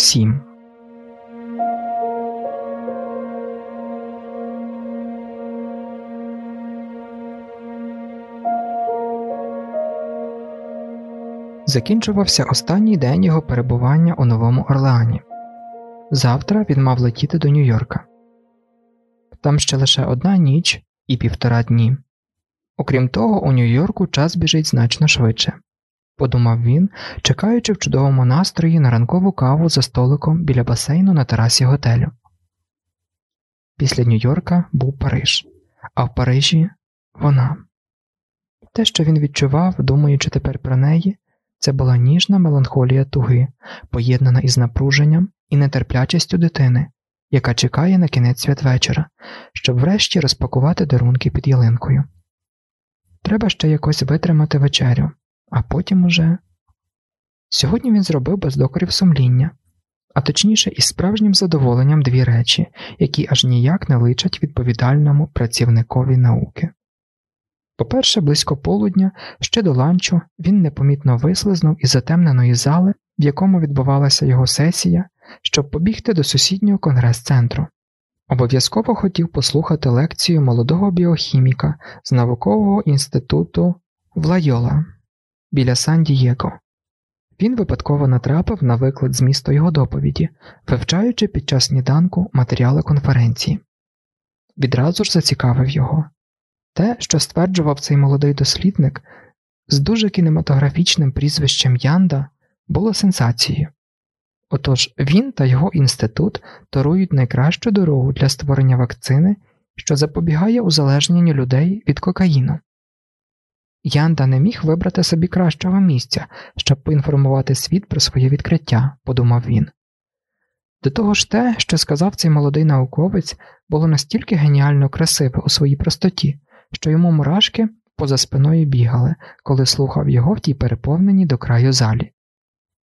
7 Закінчувався останній день його перебування у Новому Орлеані. Завтра він мав летіти до Нью-Йорка. Там ще лише одна ніч і півтора дні. Окрім того, у Нью-Йорку час біжить значно швидше, подумав він, чекаючи в чудовому настрої на ранкову каву за столиком біля басейну на терасі готелю. Після Нью-Йорка був Париж, а в Парижі вона. Те, що він відчував, думаючи тепер про неї, це була ніжна меланхолія туги, поєднана із напруженням і нетерплячістю дитини, яка чекає на кінець святвечора, щоб врешті розпакувати дарунки під ялинкою. Треба ще якось витримати вечерю, а потім уже. Сьогодні він зробив без докорів сумління, а точніше, із справжнім задоволенням дві речі, які аж ніяк не личать відповідальному працівникові науки. По-перше, близько полудня, ще до ланчу, він непомітно вислизнув із затемненої зали, в якому відбувалася його сесія, щоб побігти до сусіднього конгрес-центру. Обов'язково хотів послухати лекцію молодого біохіміка з наукового інституту Влайола біля Сан-Дієго. Він випадково натрапив на виклад змісту його доповіді, вивчаючи під час сніданку матеріали конференції. Відразу ж зацікавив його. Те, що стверджував цей молодий дослідник з дуже кінематографічним прізвищем Янда, було сенсацією. Отож він та його інститут торують найкращу дорогу для створення вакцини, що запобігає узалежненню людей від кокаїну. Янда не міг вибрати собі кращого місця, щоб поінформувати світ про своє відкриття, подумав він. До того ж, те, що сказав цей молодий науковець, було настільки геніально красиве у своїй простоті, що йому мурашки поза спиною бігали, коли слухав його в тій переповненій до краю залі.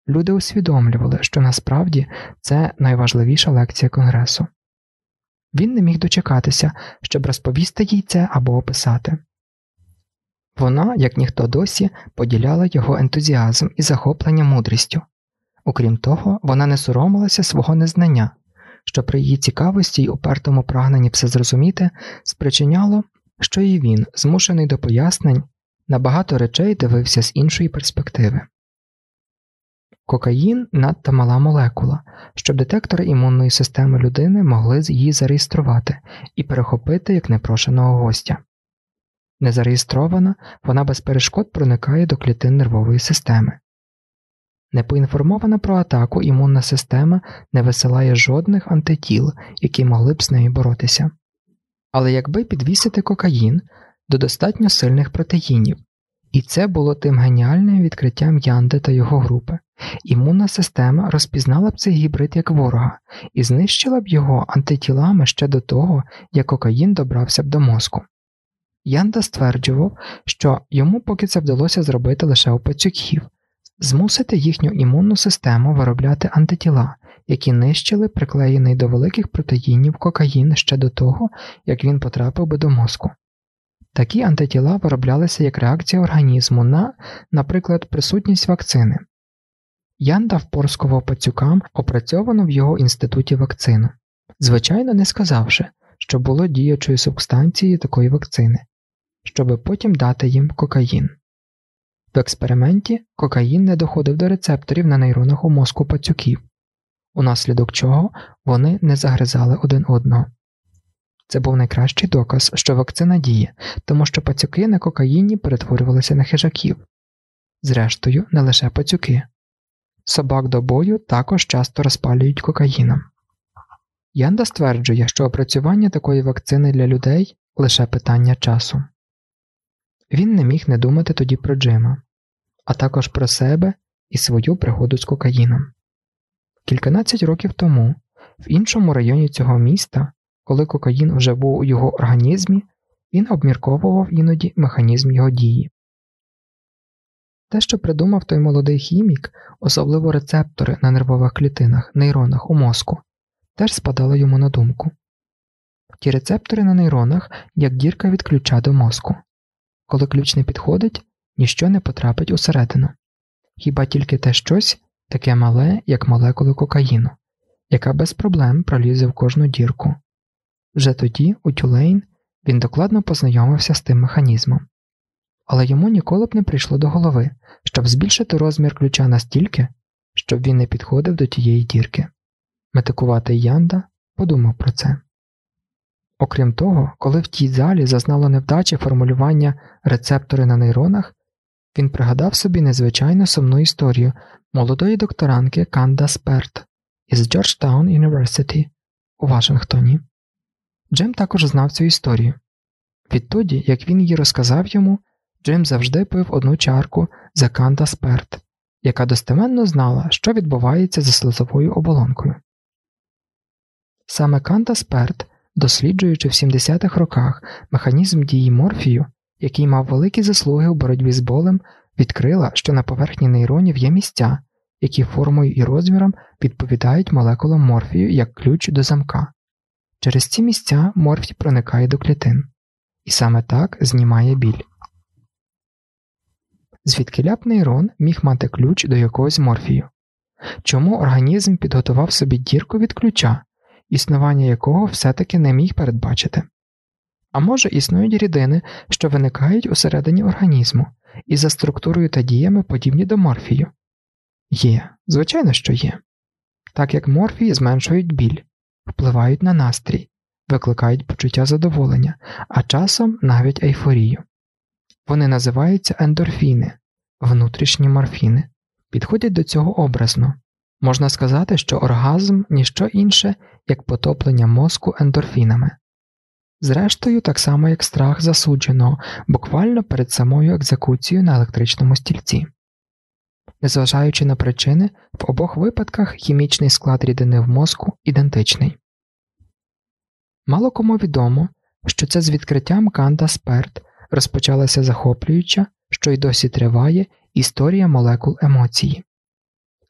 Люди усвідомлювали, що насправді це найважливіша лекція Конгресу. Він не міг дочекатися, щоб розповісти їй це або описати. Вона, як ніхто досі, поділяла його ентузіазм і захоплення мудрістю. Окрім того, вона не соромилася свого незнання, що при її цікавості й упертому прагненні все зрозуміти спричиняло, що і він, змушений до пояснень, на багато речей дивився з іншої перспективи. Кокаїн надто мала молекула, щоб детектори імунної системи людини могли її зареєструвати і перехопити як непрошеного гостя. Незареєстрована, вона без перешкод проникає до клітин нервової системи. Непоінформована про атаку імунна система не висилає жодних антитіл, які могли б з нею боротися. Але якби підвісити кокаїн до достатньо сильних протеїнів, і це було тим геніальним відкриттям Янди та його групи, імунна система розпізнала б цей гібрид як ворога і знищила б його антитілами ще до того, як кокаїн добрався б до мозку. Янда стверджував, що йому поки це вдалося зробити лише у пацюків, змусити їхню імунну систему виробляти антитіла, які нищили приклеєний до великих протеїнів кокаїн ще до того, як він потрапив би до мозку. Такі антитіла вироблялися як реакція організму на, наприклад, присутність вакцини. Ян дав порскував пацюкам опрацьовану в його інституті вакцину, звичайно, не сказавши, що було діючою субстанцією такої вакцини, щоби потім дати їм кокаїн. В експерименті кокаїн не доходив до рецепторів на нейронах у мозку пацюків, унаслідок чого вони не загризали один одного. Це був найкращий доказ, що вакцина діє, тому що пацюки на кокаїні перетворювалися на хижаків, зрештою, не лише пацюки. Собак до бою також часто розпалюють кокаїном. Янда стверджує, що опрацювання такої вакцини для людей лише питання часу. Він не міг не думати тоді про Джима, а також про себе і свою пригоду з кокаїном. Кільканадцять років тому, в іншому районі цього міста, коли кокаїн вже був у його організмі, він обмірковував іноді механізм його дії. Те, що придумав той молодий хімік, особливо рецептори на нервових клітинах, нейронах у мозку, теж спадало йому на думку. Ті рецептори на нейронах як дірка від ключа до мозку. Коли ключ не підходить, ніщо не потрапить усередину, хіба тільки те щось, таке мале, як молекули кокаїну, яка без проблем пролізе в кожну дірку. Вже тоді, у Тюлейн, він докладно познайомився з тим механізмом, але йому ніколи б не прийшло до голови, щоб збільшити розмір ключа настільки, щоб він не підходив до тієї дірки. Метикуватий Янда подумав про це. Окрім того, коли в тій залі зазнало невдачі формулювання рецептори на нейронах, він пригадав собі незвичайно сумну історію молодої докторанки Канда Сперт із Джорджтаун University у Вашингтоні. Джим також знав цю історію. Відтоді, як він її розказав йому, Джим завжди пив одну чарку за Канда Сперт, яка достеменно знала, що відбувається за слизовою оболонкою. Саме Канда Сперт, досліджуючи в 70-х роках механізм дії морфію, який мав великі заслуги у боротьбі з болем, відкрила, що на поверхні нейронів є місця, які формою і розміром відповідають молекулам морфію як ключ до замка. Через ці місця морфій проникає до клітин, і саме так знімає біль. Звідки б нейрон міг мати ключ до якогось морфію? Чому організм підготував собі дірку від ключа, існування якого все-таки не міг передбачити? А може існують рідини, що виникають усередині організму, і за структурою та діями подібні до морфію? Є, звичайно, що є. Так як морфії зменшують біль, впливають на настрій, викликають почуття задоволення, а часом навіть ейфорію. Вони називаються ендорфіни, внутрішні морфіни, підходять до цього образно. Можна сказати, що оргазм ніщо інше, як потоплення мозку ендорфінами. Зрештою, так само як страх засудженого, буквально перед самою екзекуцією на електричному стільці. Незважаючи на причини, в обох випадках хімічний склад рідини в мозку ідентичний. Мало кому відомо, що це з відкриттям Канта Сперт розпочалася захоплююча, що й досі триває, історія молекул емоції.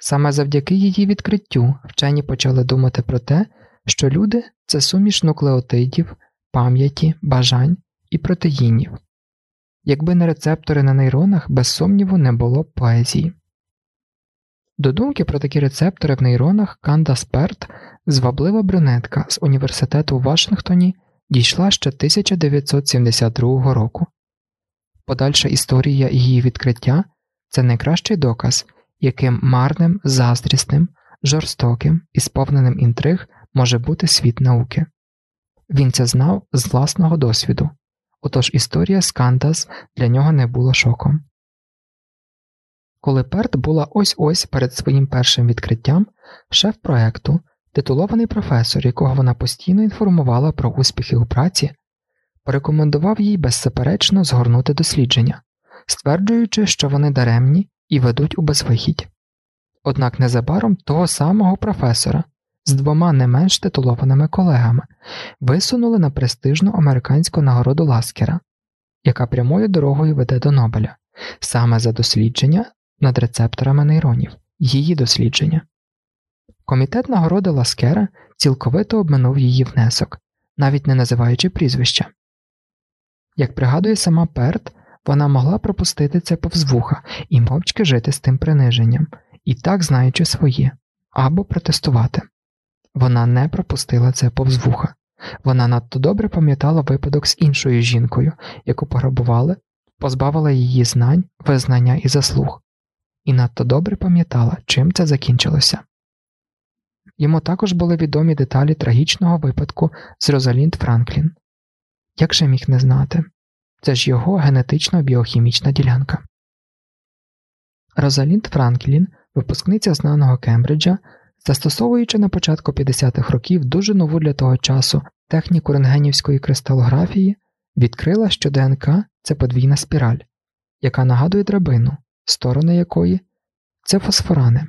Саме завдяки її відкриттю вчені почали думати про те, що люди це суміш нуклеотидів, пам'яті, бажань і протеїнів. Якби не рецептори на нейронах, без сумніву, не було б поезії. До думки про такі рецептори в нейронах Канда Сперт, зваблива брюнетка з університету у Вашингтоні, дійшла ще 1972 року. Подальша історія її відкриття це найкращий доказ, яким марним, заздрісним, жорстоким і сповненим інтриг може бути світ науки. Він це знав з власного досвіду, отож історія Скандас для нього не була шоком. Коли Перт була ось ось перед своїм першим відкриттям, шеф проекту, титулований професор, якого вона постійно інформувала про успіхи у праці, порекомендував їй беззаперечно згорнути дослідження, стверджуючи, що вони даремні і ведуть у безвихідь. Однак незабаром того самого професора з двома не менш титулованими колегами висунули на престижну американську нагороду Ласкера, яка прямою дорогою веде до Нобеля, саме за дослідження над рецепторами нейронів, її дослідження. Комітет нагороди Ласкера цілковито обминув її внесок, навіть не називаючи прізвища. Як пригадує сама Перт, вона могла пропустити це повз вуха і мовчки жити з тим приниженням, і так знаючи своє, або протестувати. Вона не пропустила це повз вуха. Вона надто добре пам'ятала випадок з іншою жінкою, яку пограбували, позбавила її знань, визнання і заслуг, і надто добре пам'ятала, чим це закінчилося. Йому також були відомі деталі трагічного випадку з Розалінд Франклін. Як же міг не знати? Це ж його генетично біохімічна ділянка. Розалінд Франклін, випускниця знаного Кембриджа, застосовуючи на початку 50-х років дуже нову для того часу техніку рентгенівської кристалографії, відкрила, що ДНК це подвійна спіраль, яка нагадує драбину, сторони якої це фосфорани.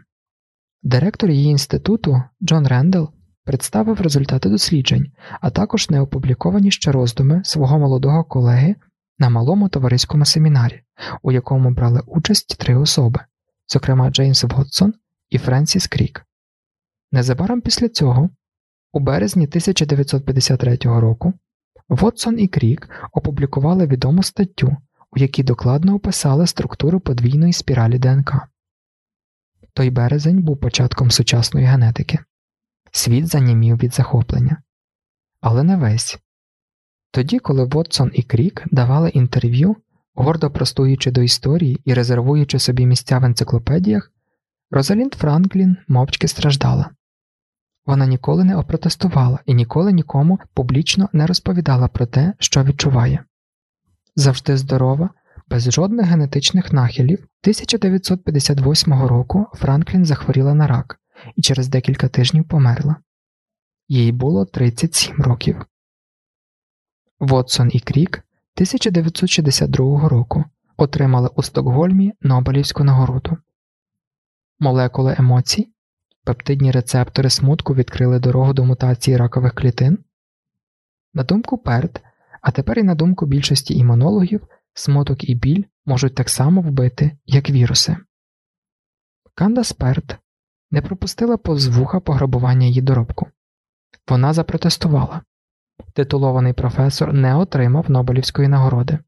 Директор її інституту Джон Рендел представив результати досліджень, а також неопубліковані ще роздуми свого молодого колеги на малому товариському семінарі, у якому брали участь три особи, зокрема Джеймс Вотсон і Френсіс Крік. Незабаром після цього, у березні 1953 року, Вотсон і Крік опублікували відому статтю, у якій докладно описали структуру подвійної спіралі ДНК. Той березень був початком сучасної генетики. Світ занімів від захоплення. Але не весь. Тоді, коли Вотсон і Крік давали інтерв'ю, гордо простуючи до історії і резервуючи собі місця в енциклопедіях, Розалінд Франклін мовчки страждала. Вона ніколи не опротестувала і ніколи нікому публічно не розповідала про те, що відчуває. Завжди здорова, без жодних генетичних нахилів, 1958 року Франклін захворіла на рак і через декілька тижнів померла. Їй було 37 років. Вотсон і Крік 1962 року отримали у Стокгольмі Нобелівську нагороду. Молекули емоцій, пептидні рецептори смутку відкрили дорогу до мутації ракових клітин. На думку Перт, а тепер і на думку більшості імунологів, смуток і біль можуть так само вбити, як віруси. Кандас Перт не пропустила повз вуха пограбування її доробку. Вона запротестувала. Титулований професор не отримав Нобелівської нагороди,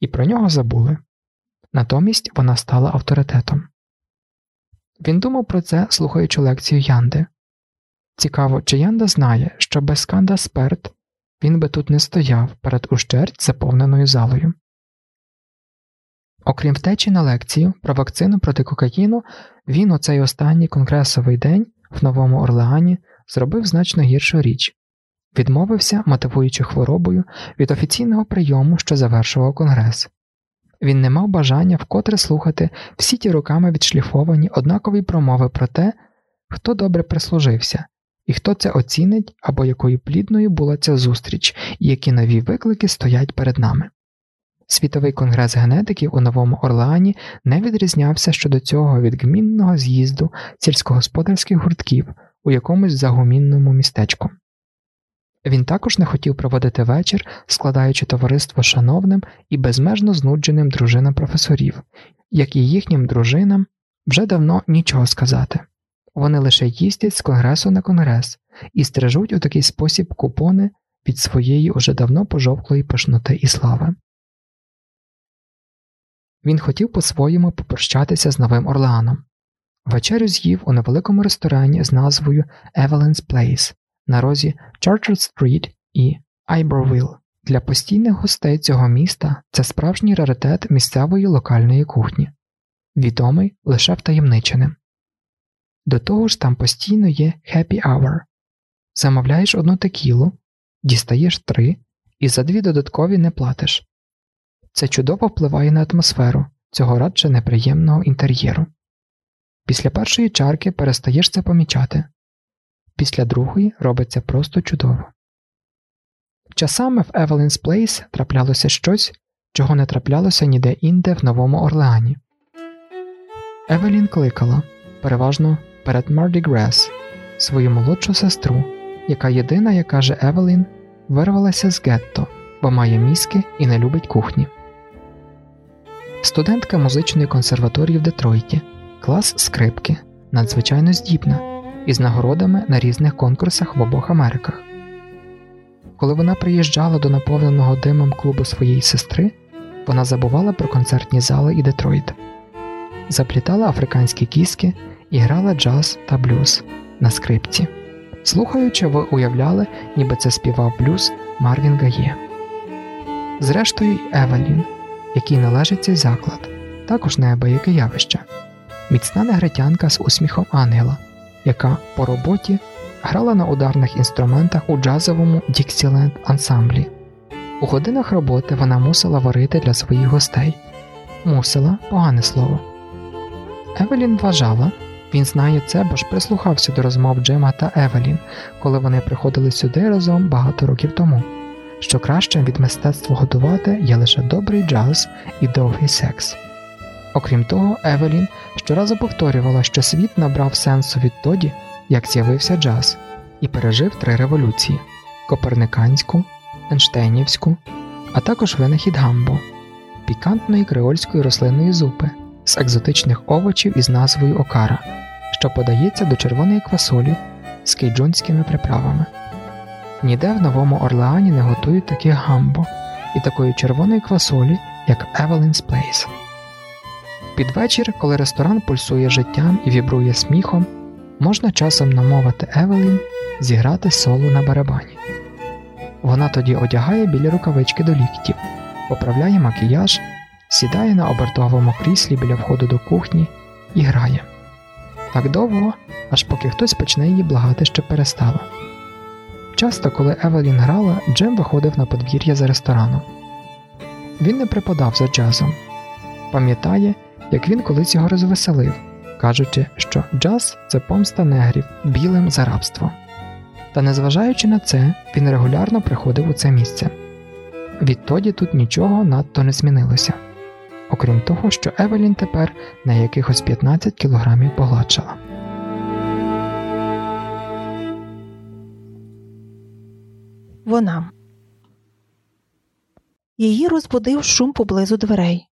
і про нього забули. Натомість вона стала авторитетом. Він думав про це, слухаючи лекцію Янди. Цікаво, чи Янда знає, що без Канда Сперт він би тут не стояв перед ущерть заповненою залою. Окрім втечі на лекцію про вакцину проти кокаїну, він у цей останній конгресовий день в Новому Орлеані зробив значно гіршу річ відмовився, мотивуючи хворобою від офіційного прийому, що завершував конгрес. Він не мав бажання вкотре слухати всі ті руками відшліфовані однакові промови про те, хто добре прислужився, і хто це оцінить або якою плідною була ця зустріч, і які нові виклики стоять перед нами. Світовий конгрес генетиків у Новому Орлеані не відрізнявся щодо цього від гмінного з'їзду сільськогосподарських гуртків у якомусь загумінному містечку. Він також не хотів проводити вечір, складаючи товариство шановним і безмежно знудженим дружинам професорів, як і їхнім дружинам вже давно нічого сказати. Вони лише їздять з конгресу на конгрес і стрижуть у такий спосіб купони від своєї уже давно пожовклої пишноти і слави. Він хотів по-своєму попрощатися з Новим Орлеаном. Вечерю з'їв у невеликому ресторані з назвою Evelyn's Place на розі Charter Street і Айборвіл. Для постійних гостей цього міста це справжній раритет місцевої локальної кухні, відомий лише втаємниченим. До того ж, там постійно є happy hour. Замовляєш одну текілу, дістаєш три і за дві додаткові не платиш. Це чудово впливає на атмосферу цього радше неприємного інтер'єру. Після першої чарки перестаєш це помічати, після другої робиться просто чудово. Часами в Evelyn's Place траплялося щось, чого не траплялося ніде інде в Новому Орлеані. Евелін кликала переважно перед Mardi Gras свою молодшу сестру, яка єдина, як каже Евелін, вирвалася з гетто, бо має мізки і не любить кухні. Студентка музичної консерваторії в Детройті, клас скрипки, надзвичайно здібна із нагородами на різних конкурсах в обох Америках. Коли вона приїжджала до наповненого димом клубу своєї сестри, вона забувала про концертні зали і Детройт, заплітала африканські кіски і грала джаз та блюз на скрипці. Слухаючи, ви уявляли, ніби це співав блюз Марвін Гає. Зрештою, Евелін, якій належить цей заклад, також неабияке явище, міцна негритянка з усміхом ангела яка по роботі грала на ударних інструментах у джазовому Dixieland ансамблі. У годинах роботи вона мусила варити для своїх гостей. Мусила погане слово. Евелін вважала, він знає це, бо ж прислухався до розмов Джима та Евелін, коли вони приходили сюди разом багато років тому. Що краще від мистецтва готувати є лише добрий джаз і довгий секс. Окрім того, Евелін щоразу повторювала, що світ набрав сенсу відтоді, як з'явився джаз, і пережив три революції коперниканську, Ейнштейнівську, а також винахід гамбо, пікантної креольської рослинної зупи з екзотичних овочів із назвою Окара, що подається до червоної квасолі з кейджунськими приправами. Ніде в Новому Орлеані не готують таких гамбо і такої червоної квасолі, як Evelyn's Place. Під вечір, коли ресторан пульсує життям і вібрує сміхом, можна часом намовити Евелін зіграти соло на барабані. Вона тоді одягає білі рукавички до ліктів, поправляє макіяж, сідає на обертовому кріслі біля входу до кухні і грає так довго, аж поки хтось почне її благати, щоб перестала. Часто, коли Евелін грала, Джим виходив на подвір'я за рестораном. Він не припадав за джазом, пам'ятає, як він колись його розвеселив, кажучи, що джаз це помста негрів білим за рабство. Та незважаючи на це, він регулярно приходив у це місце. Відтоді тут нічого надто не змінилося, окрім того, що Евелін тепер на якихось 15 кілограмів погладшала. Вона її розбудив шум поблизу дверей.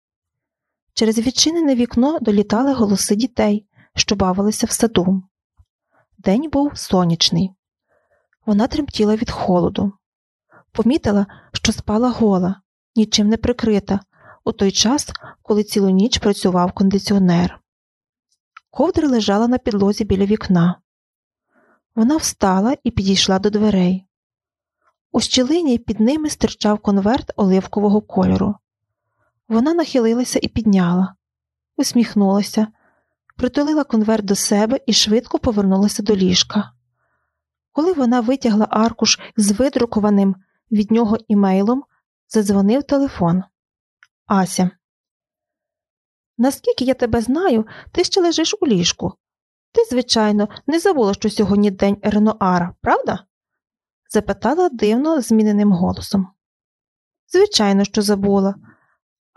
Через відчинене вікно долітали голоси дітей, що бавилися в саду. День був сонячний. Вона тремтіла від холоду. Помітила, що спала гола, нічим не прикрита, у той час, коли цілу ніч працював кондиціонер. Ковдра лежала на підлозі біля вікна. Вона встала і підійшла до дверей. У щілині під ними стирчав конверт оливкового кольору. Вона нахилилася і підняла, усміхнулася, притулила конверт до себе і швидко повернулася до ліжка. Коли вона витягла аркуш з видрукованим від нього імейлом, задзвонив телефон. Ася. Наскільки я тебе знаю, ти ще лежиш у ліжку. Ти, звичайно, не забула, що сьогодні день Ренуара, правда? запитала дивно зміненим голосом. Звичайно, що забула,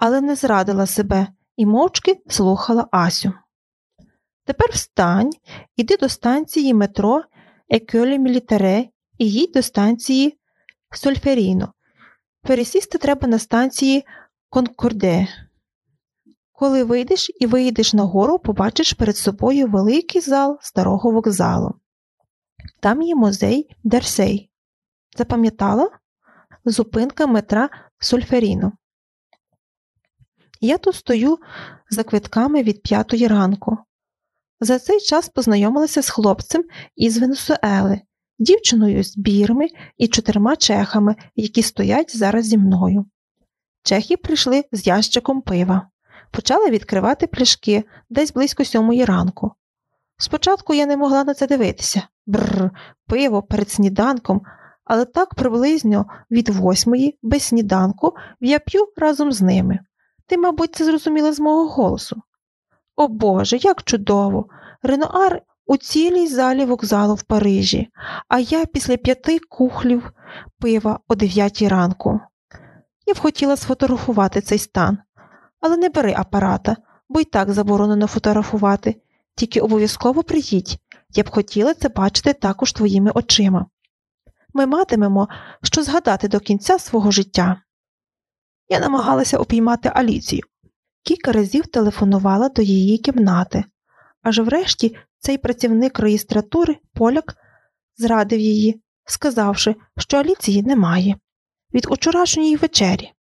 але не зрадила себе і мовчки слухала Асю. Тепер встань, іди до станції метро Екьолі Мілітаре і їдь до станції Сольферіно. Пересісти треба на станції Конкорде. Коли вийдеш і вийдеш нагору, побачиш перед собою великий зал старого вокзалу. Там є музей Дерсей. Запам'ятала? Зупинка метра Сольферіно. Я тут стою за квитками від п'ятої ранку. За цей час познайомилася з хлопцем із Венесуели, дівчиною з бірми і чотирма чехами, які стоять зараз зі мною. Чехи прийшли з ящиком пива, почали відкривати пляшки десь близько сьомої ранку. Спочатку я не могла на це дивитися Бррр, пиво перед сніданком, але так приблизно від восьмої, без сніданку, я п'ю разом з ними. Ти, мабуть, це зрозуміла з мого голосу. О Боже, як чудово! Ренуар у цілій залі вокзалу в Парижі, а я після п'яти кухлів пива о дев'ятій ранку. Я б хотіла сфотографувати цей стан, але не бери апарата, бо й так заборонено фотографувати, тільки обов'язково приїдь, я б хотіла це бачити також твоїми очима. Ми матимемо, що згадати до кінця свого життя. Я намагалася опіймати Аліцію. Кілька разів телефонувала до її кімнати, аж врешті цей працівник реєстратури, поляк, зрадив її, сказавши, що Аліції немає від учорашньої вечері.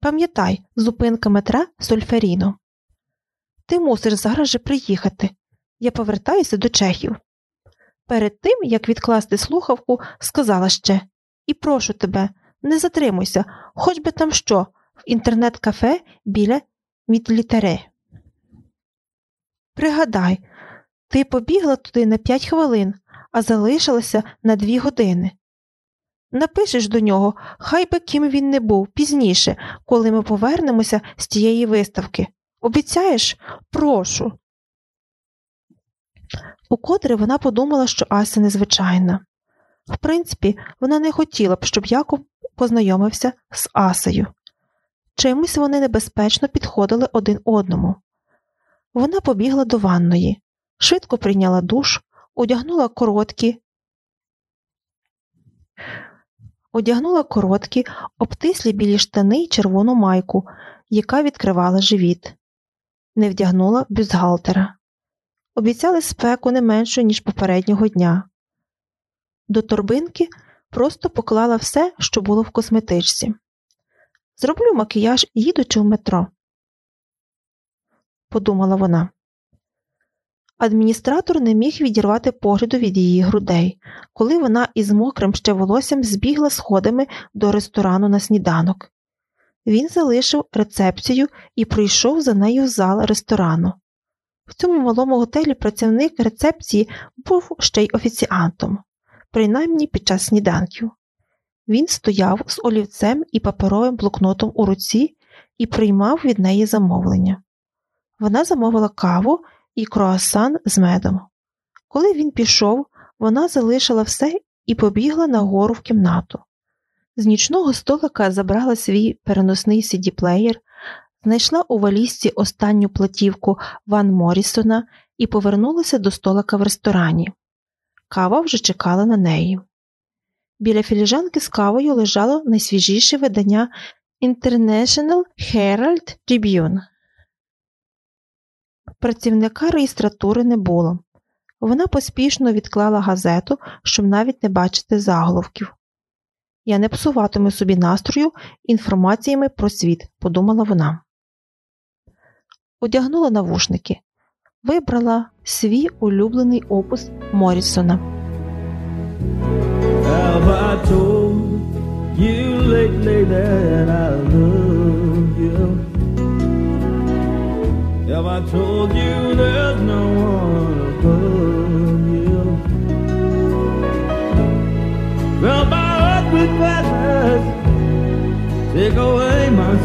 Пам'ятай, зупинка метра Сольферіно. Ти мусиш зараз же приїхати. Я повертаюся до чехів. Перед тим, як відкласти слухавку, сказала ще І прошу тебе, не затримуйся, хоч би там що, в інтернет-кафе біля Мітлітаре. Пригадай, ти побігла туди на п'ять хвилин, а залишилася на дві години. Напишеш до нього, хай би ким він не був пізніше, коли ми повернемося з тієї виставки. Обіцяєш? Прошу. Укотре вона подумала, що Ася незвичайна. В принципі, вона не хотіла б, щоб Яков познайомився з Асею. Чимось вони небезпечно підходили один одному. Вона побігла до ванної, швидко прийняла душ, одягнула короткі, одягнула короткі, обтислі білі штани й червону майку, яка відкривала живіт, не вдягнула бюстгальтера. Обіцяли спеку не меншу, ніж попереднього дня. До торбинки просто поклала все, що було в косметичці. Зроблю макіяж, їдучи в метро. подумала вона. Адміністратор не міг відірвати погляду від її грудей, коли вона із мокрим ще волоссям збігла сходами до ресторану на сніданок. Він залишив рецепцію і прийшов за нею в зал ресторану. В цьому малому готелі працівник рецепції був ще й офіціантом, принаймні під час сніданків. Він стояв з олівцем і паперовим блокнотом у руці і приймав від неї замовлення. Вона замовила каву і круасан з медом. Коли він пішов, вона залишила все і побігла нагору в кімнату. З нічного столика забрала свій переносний CD-плеєр, знайшла у валізці останню платівку Ван Морісона і повернулася до столика в ресторані. Кава вже чекала на неї. Біля філіжанки з кавою лежало найсвіжіше видання International Herald Tribune. Працівника реєстратури не було. Вона поспішно відклала газету, щоб навіть не бачити заголовків. Я не псуватиму собі настрою інформаціями про світ, подумала вона. Одягнула навушники, вибрала свій улюблений опус Морісона.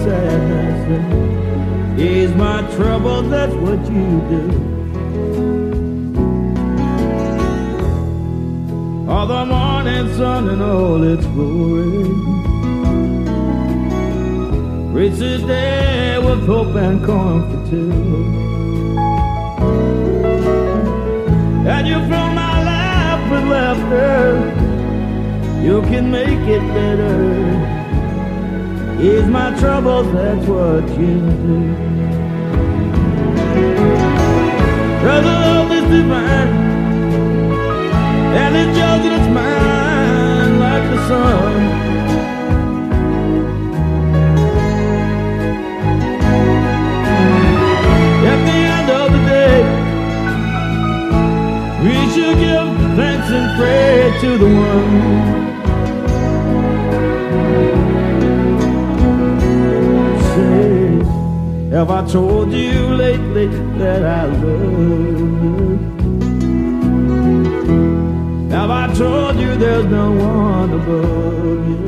And ease my trouble. That's what you do. All the morning sun and all its glory. Reach the day with hope and comfort too. And you fill my life with laughter. You can make it better. Ease my troubles, that's what you do. Cause love is divine, and it's jars in its mind like the sun. At the end of the day, We should give thanks and pray to the one have I told you lately that I love? Have I told you there's no one above you?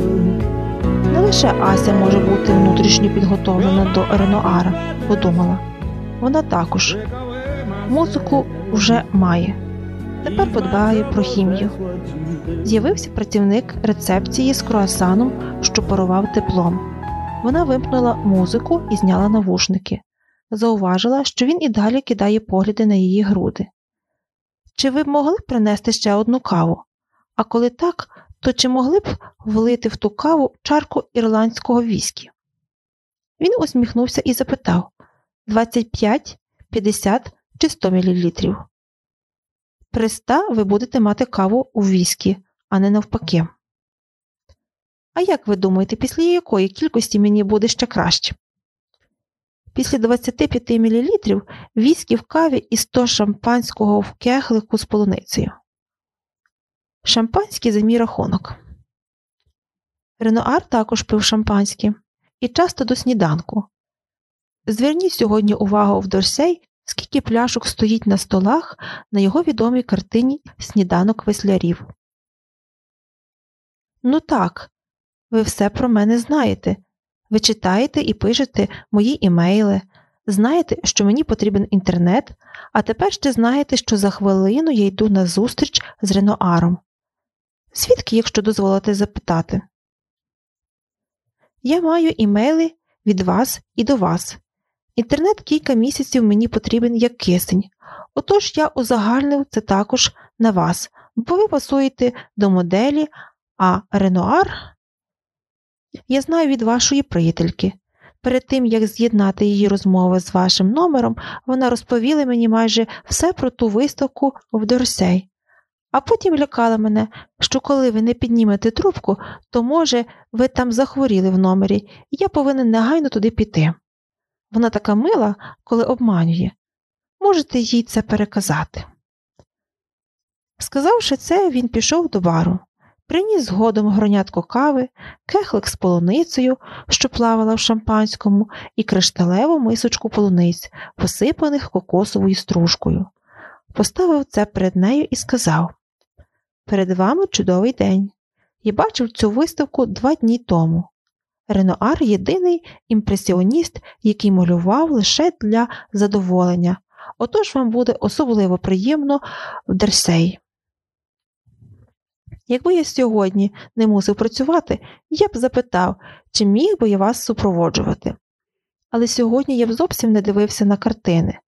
Не лише Ася може бути внутрішньо підготовлена до Ренуара, подумала. Вона також музику вже має. Тепер подбає про хімію. З'явився працівник рецепції з круасаном, що парував теплом. Вона вимкнула музику і зняла навушники. Зауважила, що він і далі кидає погляди на її груди. Чи ви б могли б принести ще одну каву? А коли так, то чи могли б влити в ту каву чарку ірландського віскі? Він усміхнувся і запитав 25, 50 чи 100 мл. При 100 ви будете мати каву у віскі, а не навпаки. А як ви думаєте, після якої кількості мені буде ще краще? Після 25 мл віскі в каві і 100 шампанського в кехлику з полуницею. Шампанський за мій рахунок. Ренуар також пив шампанське і часто до сніданку. Зверніть сьогодні увагу в Дорсей, скільки пляшок стоїть на столах на його відомій картині Сніданок веслярів. Ну так, ви все про мене знаєте. Ви читаєте і пишете мої імейли, знаєте, що мені потрібен інтернет, а тепер ще знаєте, що за хвилину я йду на зустріч з Ренуаром. Звідки, якщо дозволите запитати? Я маю імейли від вас і до вас. Інтернет кілька місяців мені потрібен як кисень, отож я узагальнив це також на вас, бо ви пасуєте до моделі, а Ренуар я знаю від вашої приятельки. Перед тим, як з'єднати її розмови з вашим номером, вона розповіла мені майже все про ту виставку в Дорсей. А потім лякала мене, що коли ви не піднімете трубку, то, може, ви там захворіли в номері, і я повинен негайно туди піти. Вона така мила, коли обманює. Можете їй це переказати. Сказавши це, він пішов до бару, приніс згодом гронятку кави, кехлик з полуницею, що плавала в шампанському, і кришталеву мисочку полуниць, посипаних кокосовою стружкою. Поставив це перед нею і сказав Перед вами чудовий день. Я бачив цю виставку два дні тому. Ренуар єдиний імпресіоніст, який малював лише для задоволення, отож вам буде особливо приємно в д'Орсей. Якби я сьогодні не мусив працювати, я б запитав, чи міг би я вас супроводжувати. Але сьогодні я б зовсім не дивився на картини.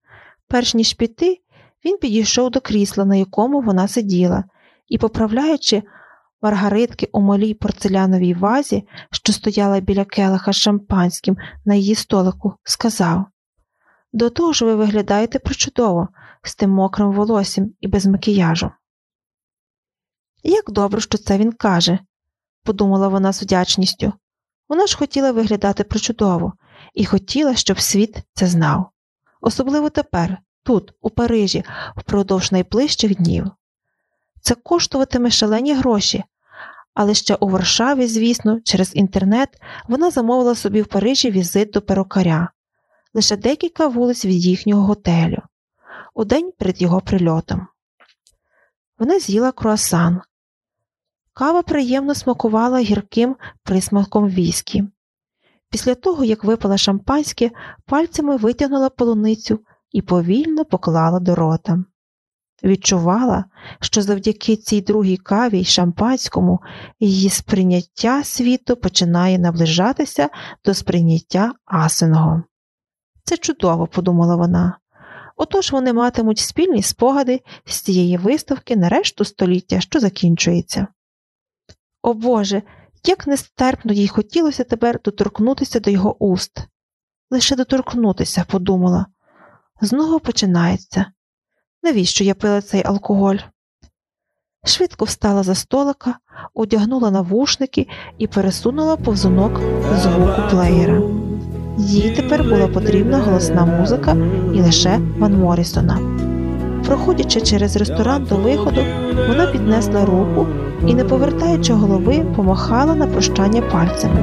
Перш ніж піти, він підійшов до крісла, на якому вона сиділа, і, поправляючи маргаритки у малій порцеляновій вазі, що стояла біля келиха з шампанським на її столику, сказав До того ж ви виглядаєте причудово, з тим мокрим волоссям і без макіяжу. Як добре, що це він каже, подумала вона з вдячністю. Вона ж хотіла виглядати причудово і хотіла, щоб світ це знав. Особливо тепер, тут, у Парижі, впродовж найближчих днів. Це коштуватиме шалені гроші, але ще у Варшаві, звісно, через інтернет вона замовила собі в Парижі візит до перукаря, лише декілька вулиць від їхнього готелю, у день перед його прильотом. Вона з'їла круасан. Кава приємно смакувала гірким присмаком віскі. Після того, як випила шампанське, пальцями витягнула полуницю і повільно поклала до рота. Відчувала, що завдяки цій другій каві й шампанському її сприйняття світу починає наближатися до сприйняття Асеного. Це чудово, подумала вона. Отож вони матимуть спільні спогади з цієї виставки на решту століття, що закінчується. О Боже, як нестерпно їй хотілося тепер доторкнутися до його уст. Лише доторкнутися, подумала. Знову починається. Навіщо я пила цей алкоголь? Швидко встала за столика, одягнула навушники і пересунула повзунок звуку плеєра. Їй тепер була потрібна голосна музика і лише Ван Морісона. Проходячи через ресторан до виходу, вона піднесла руку і, не повертаючи голови, помахала на прощання пальцями.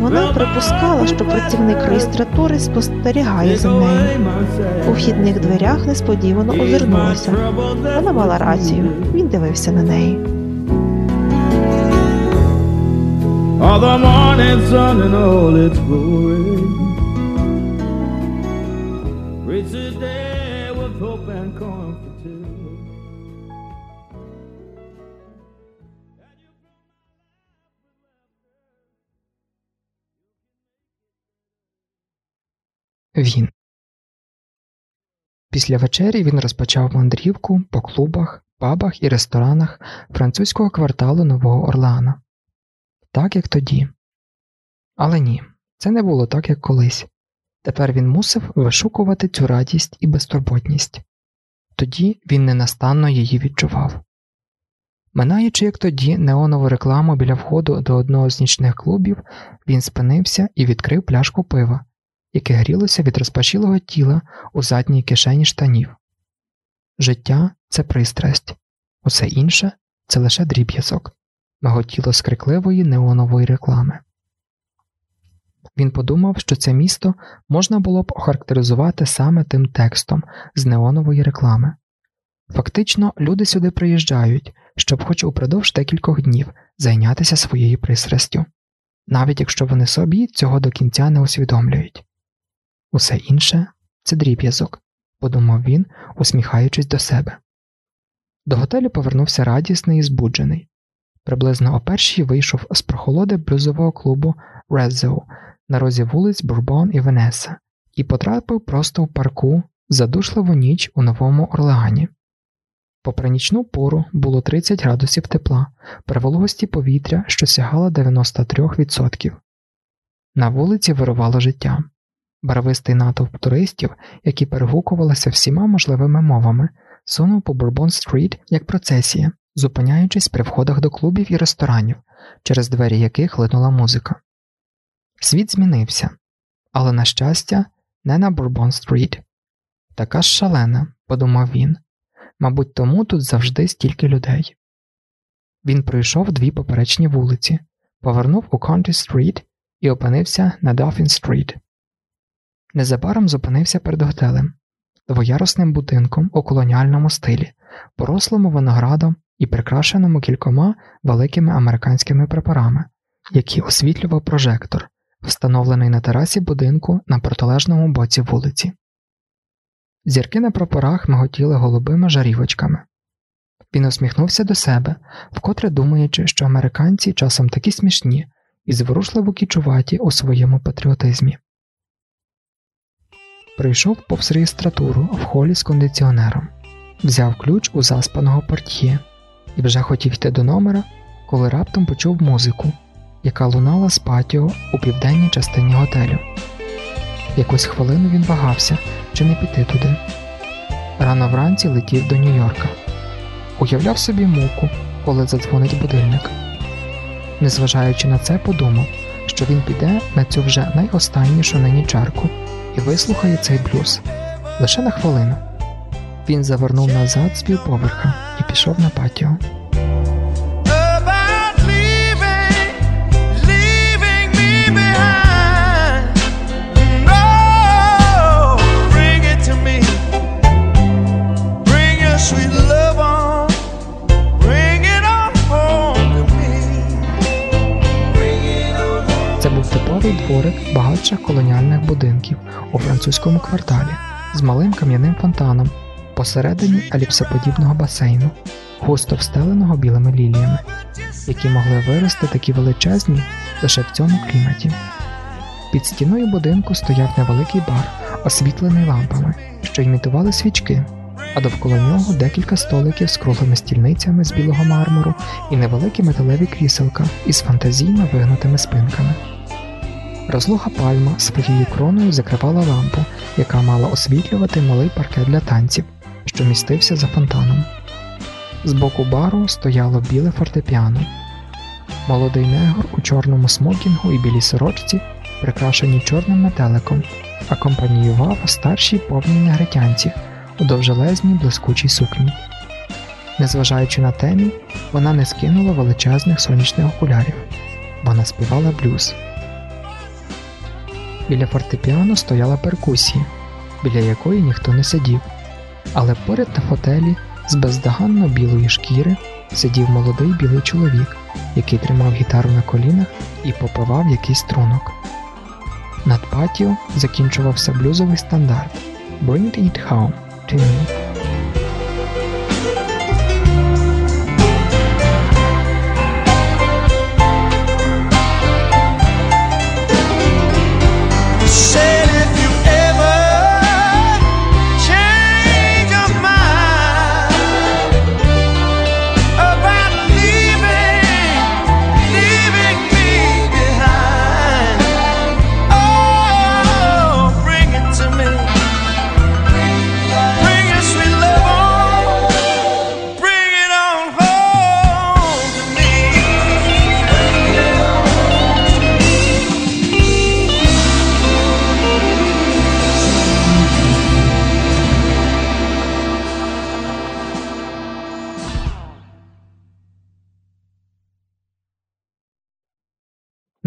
Вона припускала, що працівник реєстратури спостерігає за нею. У вхідних дверях несподівано озирнулася. Вона мала рацію, він дивився на неї. All the. Він. Після вечері він розпочав мандрівку по клубах, пабах і ресторанах французького кварталу Нового Орлеана. Так як тоді. Але ні, це не було так, як колись. Тепер він мусив вишукувати цю радість і безтурботність. Тоді він ненастанно її відчував. Минаючи, як тоді, неонову рекламу біля входу до одного з нічних клубів, він спинився і відкрив пляшку пива, яке грілося від розпашілого тіла у задній кишені штанів. Життя це пристрасть, усе інше це лише дріб'язок, миготіло скрикливої неонової реклами. Він подумав, що це місто можна було б охарактеризувати саме тим текстом з неонової реклами. Фактично, люди сюди приїжджають, щоб хоч упродовж декількох днів зайнятися своєю пристрастю, навіть якщо вони собі цього до кінця не усвідомлюють. Усе інше це дріб'язок, подумав він, усміхаючись до себе. До готелю повернувся радісний і збуджений. Приблизно о першій вийшов з прохолоди блюзового клубу Резоу на розі вулиць Бурбон і Венеса і потрапив просто в парку задушливу ніч у Новому Орлеані. Попри нічну пору було 30 градусів тепла, при вологості повітря, що сягало 93%. На вулиці вирувало життя. Барвистий натовп туристів, які перегукувалися всіма можливими мовами, сунув по Бурбон Стріт як процесія, зупиняючись при входах до клубів і ресторанів, через двері яких линула музика. Світ змінився, але, на щастя, не на Бурбон-стріт. Така ж шалена, подумав він. Мабуть, тому тут завжди стільки людей. Він пройшов дві поперечні вулиці, повернув у Конті-стріт і опинився на Дофін-стріт. Незабаром зупинився перед готелем, двоярусним будинком у колоніальному стилі, порослому виноградом і прикрашеному кількома великими американськими прапорами, які освітлював прожектор, встановлений на терасі будинку на протилежному боці вулиці. Зірки на прапорах миготіли голубими жарівочками. Він усміхнувся до себе, вкотре думаючи, що американці часом такі смішні і зворушливо кічуваті у своєму патріотизмі. Прийшов повз реєстратуру в холі з кондиціонером, взяв ключ у заспаного портьє і вже хотів йти до номера, коли раптом почув музику, яка лунала з патіо у південній частині готелю. Якусь хвилину він вагався, чи не піти туди. Рано вранці летів до Нью-Йорка. Уявляв собі муку, коли задзвонить будильник. Незважаючи на це, подумав, що він піде на цю вже найостаннішу нині чарку і вислухає цей блюз лише на хвилину. Він завернув назад з півповерха і пішов на патіо. Це дворик багатших колоніальних будинків у французькому кварталі з малим кам'яним фонтаном посередині еліпсоподібного басейну, густо встеленого білими ліліями, які могли вирости такі величезні лише в цьому кліматі. Під стіною будинку стояв невеликий бар, освітлений лампами, що імітували свічки, а довкола нього декілька столиків з круглими стільницями з білого мармуру і невеликі металеві кріселка із фантазійно вигнутими спинками. Розлога пальма своєю кроною закривала лампу, яка мала освітлювати малий паркет для танців, що містився за фонтаном. З боку бару стояло біле фортепіано. Молодий негр у чорному смокінгу і білій сорочці, прикрашені чорним метеликом, акомпаніював старшій повній негритянці у довжелезній блискучій сукні. Незважаючи на темі, вона не скинула величезних сонячних окулярів. Вона співала блюз. Біля фортепіано стояла перкусія, біля якої ніхто не сидів, але поряд на фотелі з бездоганно білої шкіри сидів молодий білий чоловік, який тримав гітару на колінах і попивав якийсь струнок. Над патіо закінчувався блюзовий стандарт Bring it home to me.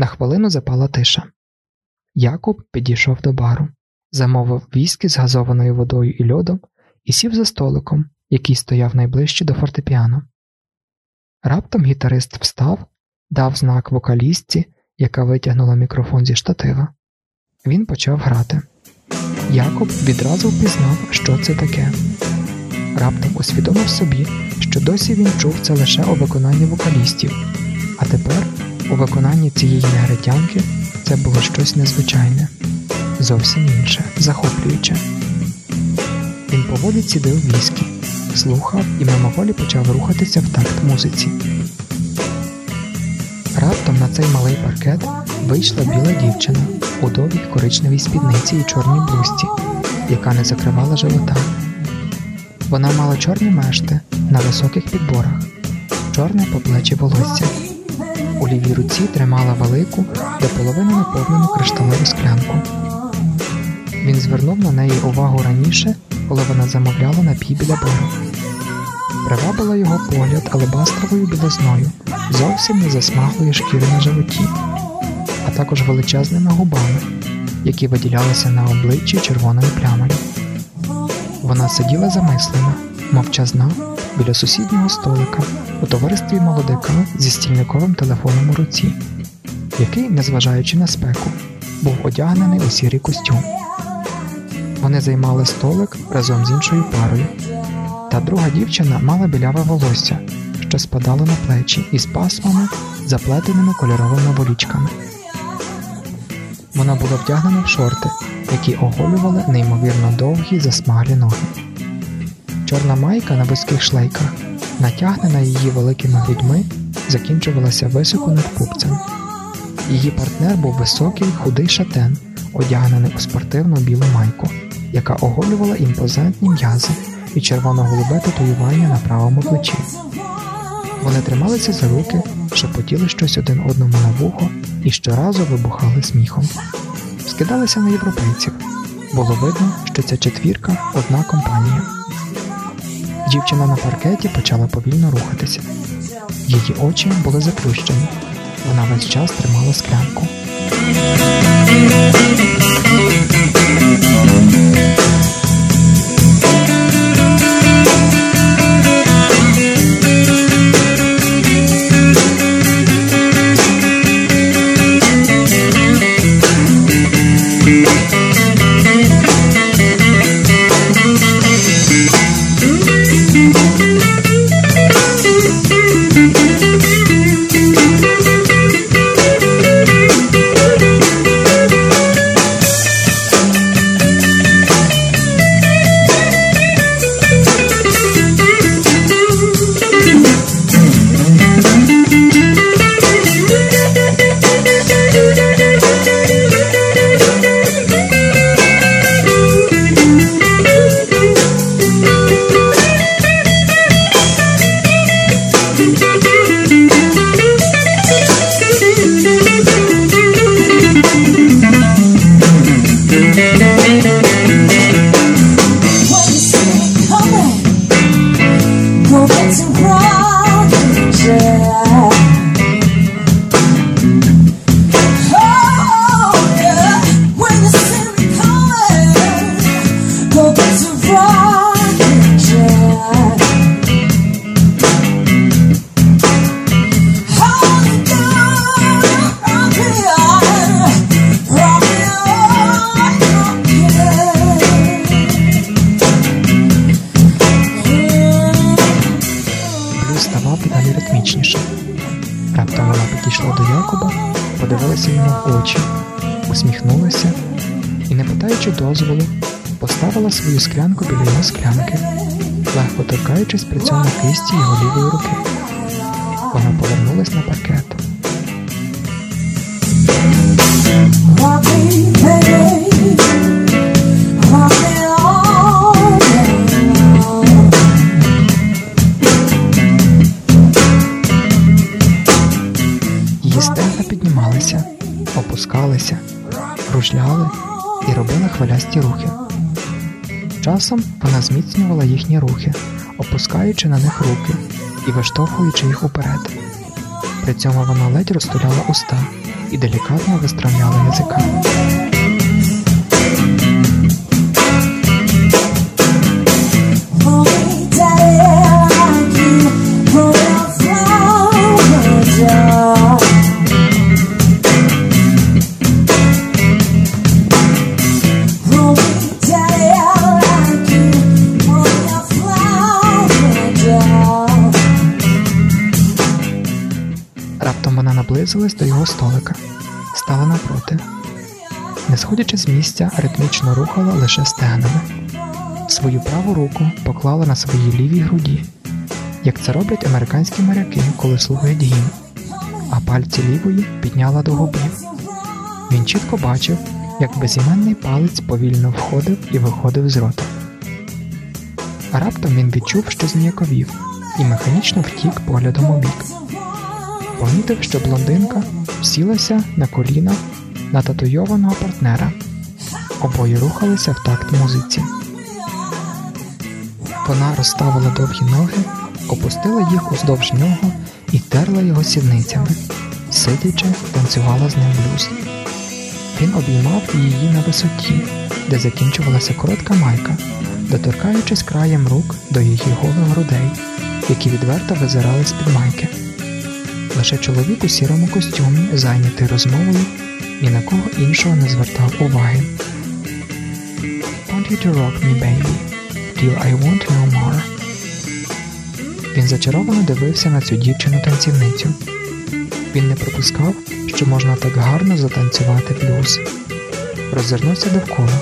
На хвилину запала тиша. Якоб підійшов до бару, замовив віскі з газованою водою і льодом і сів за столиком, який стояв найближче до фортепіано. Раптом гітарист встав, дав знак вокалістці, яка витягнула мікрофон зі штатива. Він почав грати. Якоб відразу впізнав, що це таке. Раптом усвідомив собі, що досі він чув це лише у виконанні вокалістів, а тепер у виконанні цієї негритянки це було щось незвичайне, зовсім інше, захоплююче. Він поволі цідив віскі, слухав і мимоволі почав рухатися в такт музиці. Раптом на цей малий паркет вийшла біла дівчина у довгій коричневій спідниці і чорній блузці, яка не закривала живота. Вона мала чорні мешти на високих підборах, чорне по плечі волосся. У лівій руці тримала велику, до половини наповнену кришталеву склянку. Він звернув на неї увагу раніше, коли вона замовляла напій біля бару. Привабила його погляд алебастровою білозною, зовсім не засмаглої шкіри на животі, а також величезними губами, які виділялися на обличчі червоною плямою. Вона сиділа замислена, мовчазна, біля сусіднього столика у товаристві молодика зі стільниковим телефоном у руці, який, незважаючи на спеку, був одягнений у сірий костюм. Вони займали столик разом з іншою парою. Та друга дівчина мала біляве волосся, що спадало на плечі із пасмами, заплетеними кольоровими волічками. Вона була вдягнена в шорти, які оголювали неймовірно довгі засмаглі ноги. Чорна майка на вузьких шлейках, натягнена її великими грудьми, закінчувалася високо над пупцем. Її партнер був високий, худий шатен, одягнений у спортивну білу майку, яка оголювала імпозантні м'язи і червоно-голубе татуювання на правому плечі. Вони трималися за руки, шепотіли щось один одному на вухо і щоразу вибухали сміхом. Скидалися на європейців. Було видно, що ця четвірка одна компанія. Дівчина на паркеті почала повільно рухатися. Її очі були заплющені. Вона весь час тримала склянку. Опускаючи на них руки і виштовхуючи їх уперед. При цьому вона ледь розтуляла уста і делікатно вистромляла язика. Сходячи з місця, ритмічно рухала лише стегнами. Свою праву руку поклала на своїй лівій груді, як це роблять американські моряки, коли слухають гімн, а пальці лівої підняла до губів. Він чітко бачив, як безіменний палець повільно входив і виходив з рота. Раптом він відчув, що зніяковів, і механічно втік поглядом у бік. Помітив, що блондинка сілася на коліна на татуйованого партнера Обоє рухалися в такт музиці. Вона розставила довгі ноги, опустила їх уздовж нього і терла його сідницями, сидячи, танцювала з ним блюз. Він обіймав її на висоті, де закінчувалася коротка майка, доторкаючись краєм рук до її голих грудей, які відверто визирали з-під майки. Лише чоловік у сірому костюмі, зайнятий розмовою, ні на кого іншого не звертав уваги. Want you to rock me, baby, till I want no more. Він зачаровано дивився на цю дівчину-танцівницю. Він не припускав, що можна так гарно затанцювати блюз. Розвернувся довкола.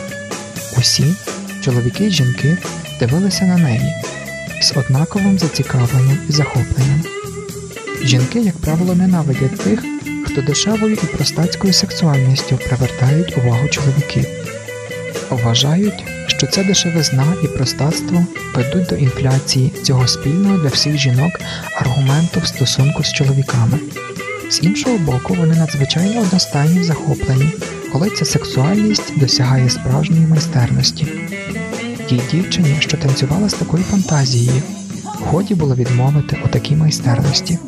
Усі, чоловіки й жінки, дивилися на неї з однаковим зацікавленням і захопленням. Жінки, як правило, ненавидять тих, хто дешевою і простацькою сексуальністю привертають увагу чоловіків. Вважають, що ця дешевизна і простацтво ведуть до інфляції цього спільного для всіх жінок аргументу в стосунку з чоловіками. З іншого боку, вони надзвичайно одностайні захоплені, коли ця сексуальність досягає справжньої майстерності. Тій дівчині, що танцювала з такою фантазією, годі було відмовити у такій майстерності,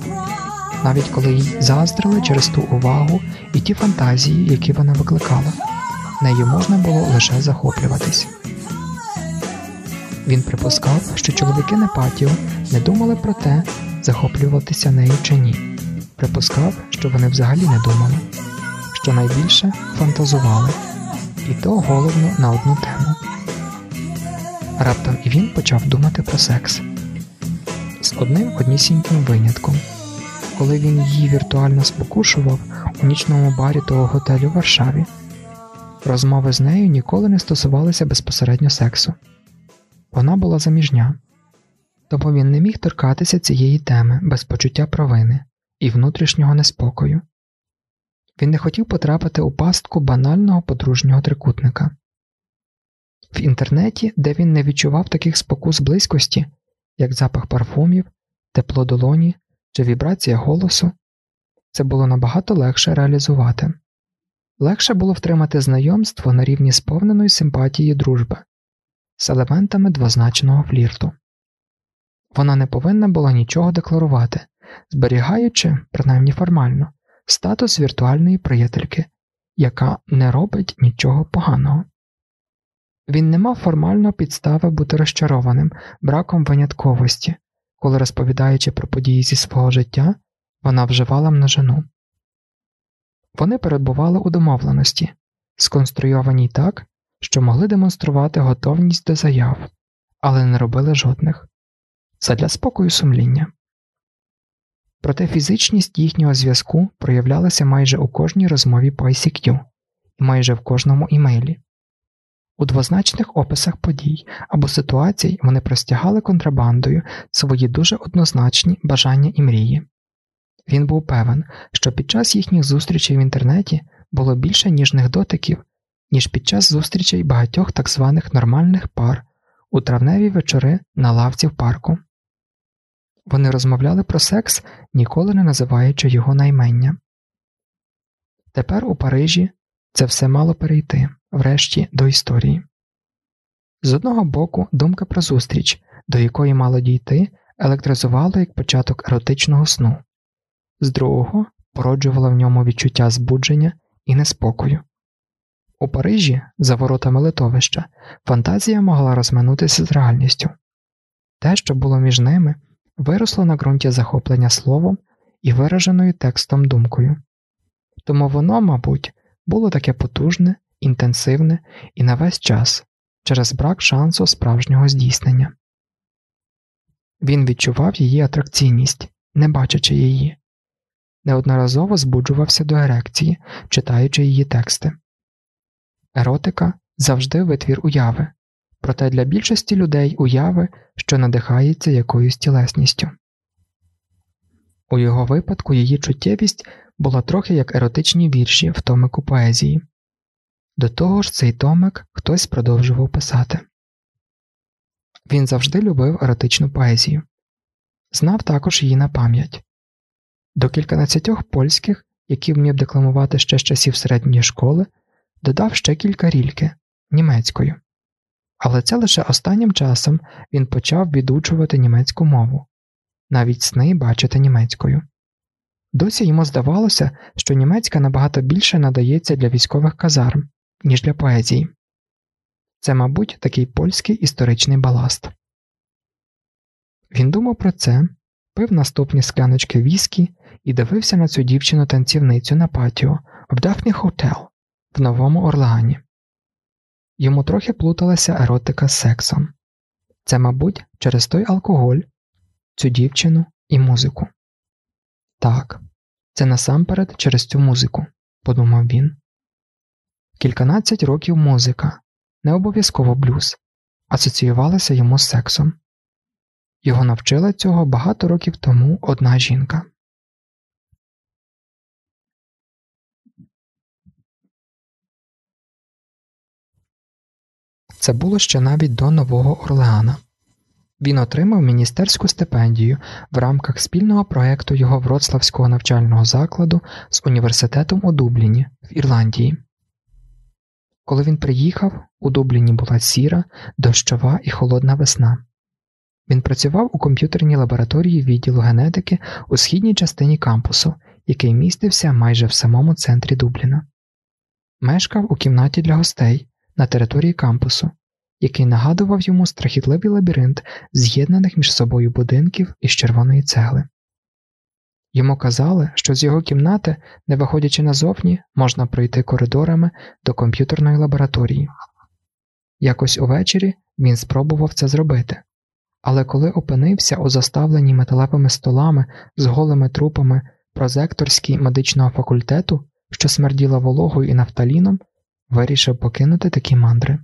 навіть коли їй заздрили через ту увагу і ті фантазії, які вона викликала, нею можна було лише захоплюватись. Він припускав, що чоловіки Непатіо не думали про те, захоплюватися нею чи ні. Припускав, що вони взагалі не думали, що найбільше фантазували, і то головно на одну тему. Раптом і він почав думати про секс з одним однісіньким винятком. Коли він її віртуально спокушував у нічному барі того готелю в Варшаві, розмови з нею ніколи не стосувалися безпосередньо сексу. Вона була заміжня, тому він не міг торкатися цієї теми без почуття провини і внутрішнього неспокою. Він не хотів потрапити у пастку банального подружнього трикутника. В інтернеті, де він не відчував таких спокус близькості, як запах парфумів, тепло долоні чи вібрація голосу, це було набагато легше реалізувати. Легше було втримати знайомство на рівні сповненої симпатії дружби з елементами двозначного флірту. Вона не повинна була нічого декларувати, зберігаючи, принаймні формально, статус віртуальної приятельки, яка не робить нічого поганого. Він не мав формально підстави бути розчарованим браком винятковості, коли, розповідаючи про події зі свого життя, вона вживала множину. Вони перебували у домовленості, сконструйованій так, що могли демонструвати готовність до заяв, але не робили жодних задля спокою сумління. Проте фізичність їхнього зв'язку проявлялася майже у кожній розмові по ICQ і майже в кожному імейлі. У двозначних описах подій або ситуацій вони простягали контрабандою свої дуже однозначні бажання і мрії. Він був певен, що під час їхніх зустрічей в інтернеті було більше ніжних дотиків, ніж під час зустрічей багатьох так званих нормальних пар у травневі вечори на лавці в парку. Вони розмовляли про секс, ніколи не називаючи його наймення. Тепер у Парижі це все мало перейти, врешті, до історії. З одного боку, думка про зустріч, до якої мало дійти, електризувала як початок еротичного сну, з другого породжувала в ньому відчуття збудження і неспокою. У Парижі, за воротами литовища, фантазія могла розминутися з реальністю. Те, що було між ними, виросло на ґрунті захоплення словом і вираженою текстом думкою. Тому воно, мабуть, було таке потужне, інтенсивне і на весь час через брак шансу справжнього здійснення. Він відчував її атракційність, не бачачи її, неодноразово збуджувався до ерекції, читаючи її тексти. Еротика завжди витвір уяви, проте для більшості людей уяви, що надихається якоюсь тілесністю. У його випадку її чуттєвість була трохи як еротичні вірші в томику поезії. До того ж, цей томик хтось продовжував писати. Він завжди любив еротичну поезію, знав також її на пам'ять. До кільканадцятьох польських, які вмів декламувати ще з часів середньої школи, додав ще кілька рільки, німецькою. Але це лише останнім часом він почав відучувати німецьку мову, навіть сни бачити німецькою. Досі йому здавалося, що німецька набагато більше надається для військових казарм, ніж для поезії. Це, мабуть, такий польський історичний баласт. Він думав про це, пив наступні скляночки віскі і дивився на цю дівчину танцівницю на патіо в Дафні Хотел в Новому Орлеані. Йому трохи плуталася еротика з сексом. Це, мабуть, через той алкоголь, цю дівчину і музику. Так, це насамперед через цю музику, подумав він. Кільканадцять років музика, не обов'язково блюз, асоціювалася йому з сексом. Його навчила цього багато років тому одна жінка. Це було ще навіть до Нового Орлеана. Він отримав міністерську стипендію в рамках спільного проекту його Вроцлавського навчального закладу з університетом у Дубліні в Ірландії. Коли він приїхав, у Дубліні була сіра, дощова і холодна весна. Він працював у комп'ютерній лабораторії відділу генетики у східній частині кампусу, який містився майже в самому центрі Дубліна. Мешкав у кімнаті для гостей на території кампусу, який нагадував йому страхітливий лабіринт з'єднаних між собою будинків із червоної цегли. Йому казали, що з його кімнати, не виходячи назовні, можна пройти коридорами до комп'ютерної лабораторії. Якось увечері він спробував це зробити, але коли опинився у заставленій металевими столами з голими трупами прозекторській медичного факультету, що смерділа вологою і нафталіном, вирішив покинути такі мандри.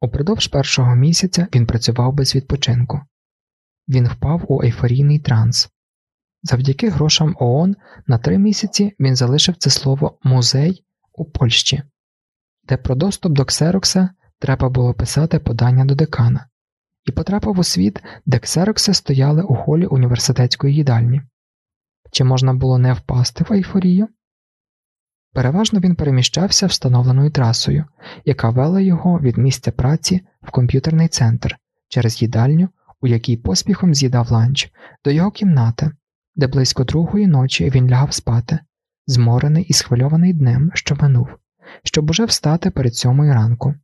Упродовж першого місяця він працював без відпочинку. Він впав у ейфорійний транс. Завдяки грошам ООН на три місяці він залишив це слово музей у Польщі, де про доступ до Ксерокса треба було писати подання до декана, і потрапив у світ, де Ксерокси стояли у холі університетської їдальні. Чи можна було не впасти в ейфорію? Переважно він переміщався встановленою трасою, яка вела його від місця праці в комп'ютерний центр через їдальню, у якій поспіхом з'їдав ланч, до його кімнати, де близько другої ночі він лягав спати, зморений і схвильований днем, що минув, щоб уже встати перед сьомою ранку.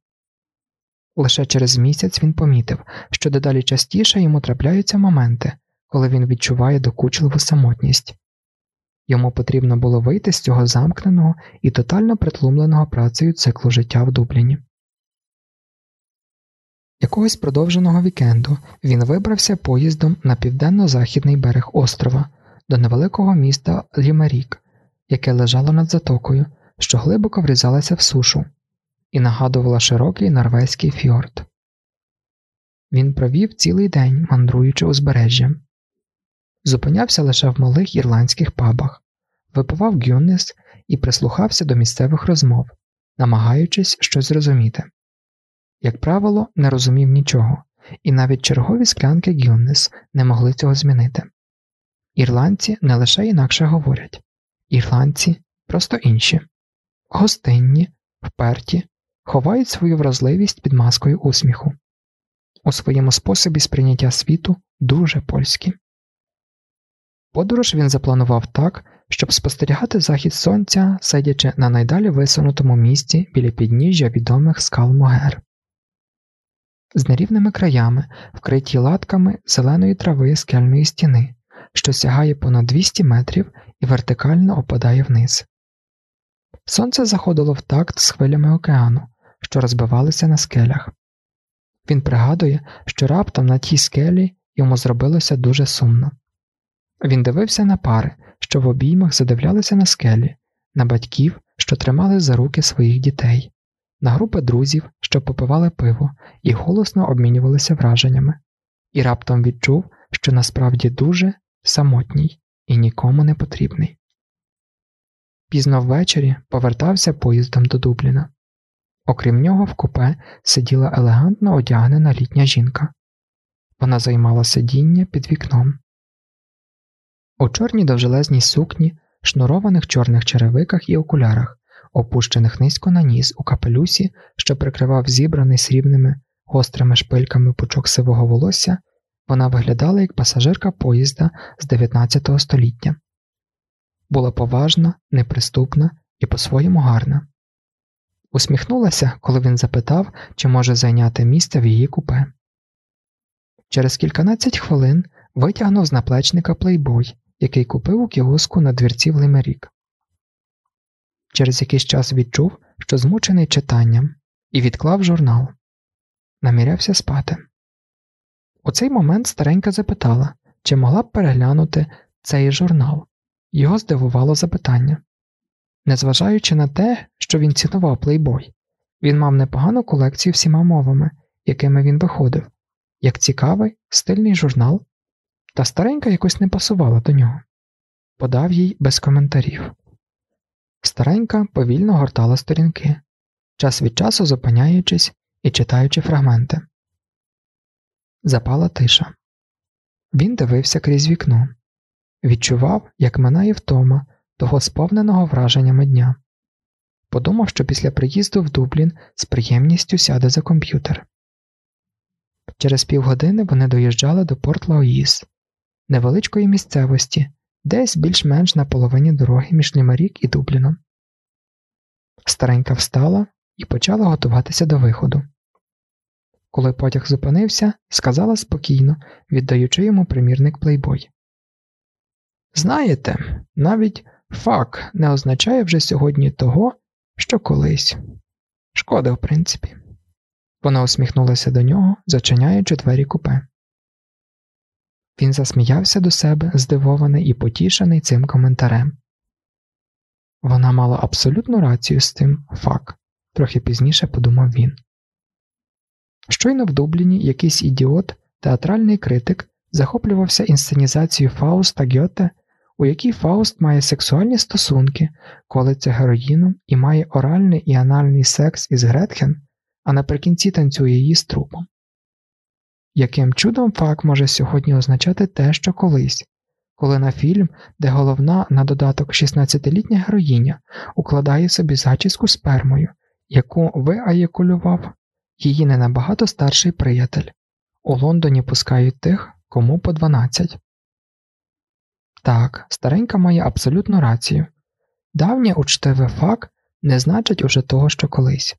Лише через місяць він помітив, що дедалі частіше йому трапляються моменти, коли він відчуває докучливу самотність. Йому потрібно було вийти з цього замкненого і тотально притлумленого працею циклу життя в Дубліні. Якогось продовженого вікенду він вибрався поїздом на південно-західний берег острова до невеликого міста Лімерік, яке лежало над затокою, що глибоко врізалася в сушу, і нагадувала широкий норвезький фьорд. Він провів цілий день, мандруючи узбережжям. Зупинявся лише в малих ірландських пабах, випивав гюннес і прислухався до місцевих розмов, намагаючись щось зрозуміти. Як правило, не розумів нічого, і навіть чергові склянки Гюннес не могли цього змінити. Ірландці не лише інакше говорять, ірландці просто інші, гостинні, вперті, ховають свою вразливість під маскою усміху, у своєму способі сприйняття світу дуже польські. Подорож він запланував так, щоб спостерігати захід сонця, сидячи на найдалі висунутому місці біля підніжжя відомих скал Могер. З нерівними краями, вкриті латками зеленої трави скельної стіни, що сягає понад 200 метрів і вертикально опадає вниз. Сонце заходило в такт з хвилями океану, що розбивалися на скелях. Він пригадує, що раптом на тій скелі йому зробилося дуже сумно. Він дивився на пари, що в обіймах задивлялися на скелі, на батьків, що тримали за руки своїх дітей, на групи друзів, що попивали пиво і голосно обмінювалися враженнями, і раптом відчув, що насправді дуже самотній і нікому не потрібний. Пізно ввечері повертався поїздом до Дубліна. Окрім нього, в купе сиділа елегантно одягнена літня жінка. Вона займала сидіння під вікном. У чорній довжелезній сукні, шнурованих чорних черевиках і окулярах, опущених низько на ніс у капелюсі, що прикривав зібраний срібними гострими шпильками пучок сивого волосся, вона виглядала як пасажирка поїзда з 19 століття. Була поважна, неприступна і по-своєму гарна. Усміхнулася, коли він запитав, чи може зайняти місце в її купе. Через кільканадцять хвилин витягнув з наплечника плейбой, який купив у кіоску на двірці в Лимерік. Через якийсь час відчув, що змучений читанням, і відклав журнал. Намірявся спати. У цей момент старенька запитала, чи могла б переглянути цей журнал. Його здивувало запитання. Незважаючи на те, що він цінував плейбой, він мав непогану колекцію всіма мовами, якими він виходив, як цікавий, стильний журнал, та старенька якось не пасувала до нього. Подав їй без коментарів. Старенька повільно гортала сторінки, час від часу зупиняючись і читаючи фрагменти. Запала тиша. Він дивився крізь вікно, відчував, як минає втома того сповненого враженнями дня. Подумав, що після приїзду в Дублін з приємністю сяде за комп'ютер. Через півгодини вони доїжджали до Порт Лаоїс, невеличкої місцевості, десь більш-менш на половині дороги між Лімарік і Дубліном. Старенька встала і почала готуватися до виходу. Коли потяг зупинився, сказала спокійно, віддаючи йому примірник плейбой. Знаєте, навіть фак не означає вже сьогодні того, що колись. Шкода, в принципі. Вона усміхнулася до нього, зачиняючи двері купе. Він засміявся до себе, здивований і потішений цим коментарем. Вона мала абсолютну рацію з тим фак, трохи пізніше подумав він. Щойно в Дубліні якийсь ідіот, театральний критик, захоплювався інсценізацією Фауста Гьоте, у якій Фауст має сексуальні стосунки, колиться героїном і має оральний і анальний секс із Гретхен, а наприкінці танцює її з трупом. Яким чудом факт може сьогодні означати те, що колись, коли на фільм, де головна на додаток 16-літня героїня укладає собі зачіску спермою, яку виаякулював її не набагато старший приятель, у Лондоні пускають тих, кому по 12. Так, старенька має абсолютну рацію. Давнє учтиве факт не значить уже того, що колись.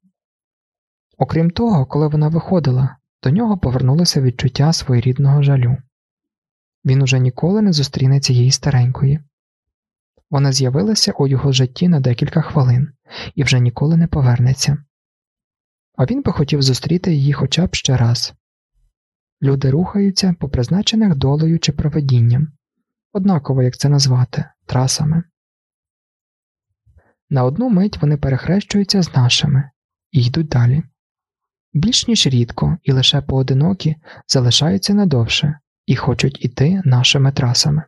Окрім того, коли вона виходила, до нього повернулося відчуття своєрідного жалю. Він уже ніколи не зустріне цієї старенької. Вона з'явилася у його житті на декілька хвилин і вже ніколи не повернеться. А він би хотів зустріти її хоча б ще раз. Люди рухаються по призначених долею чи проведінням, однаково як це назвати, трасами. На одну мить вони перехрещуються з нашими і йдуть далі. Більш ніж рідко і лише поодинокі залишаються надовше і хочуть іти нашими трасами.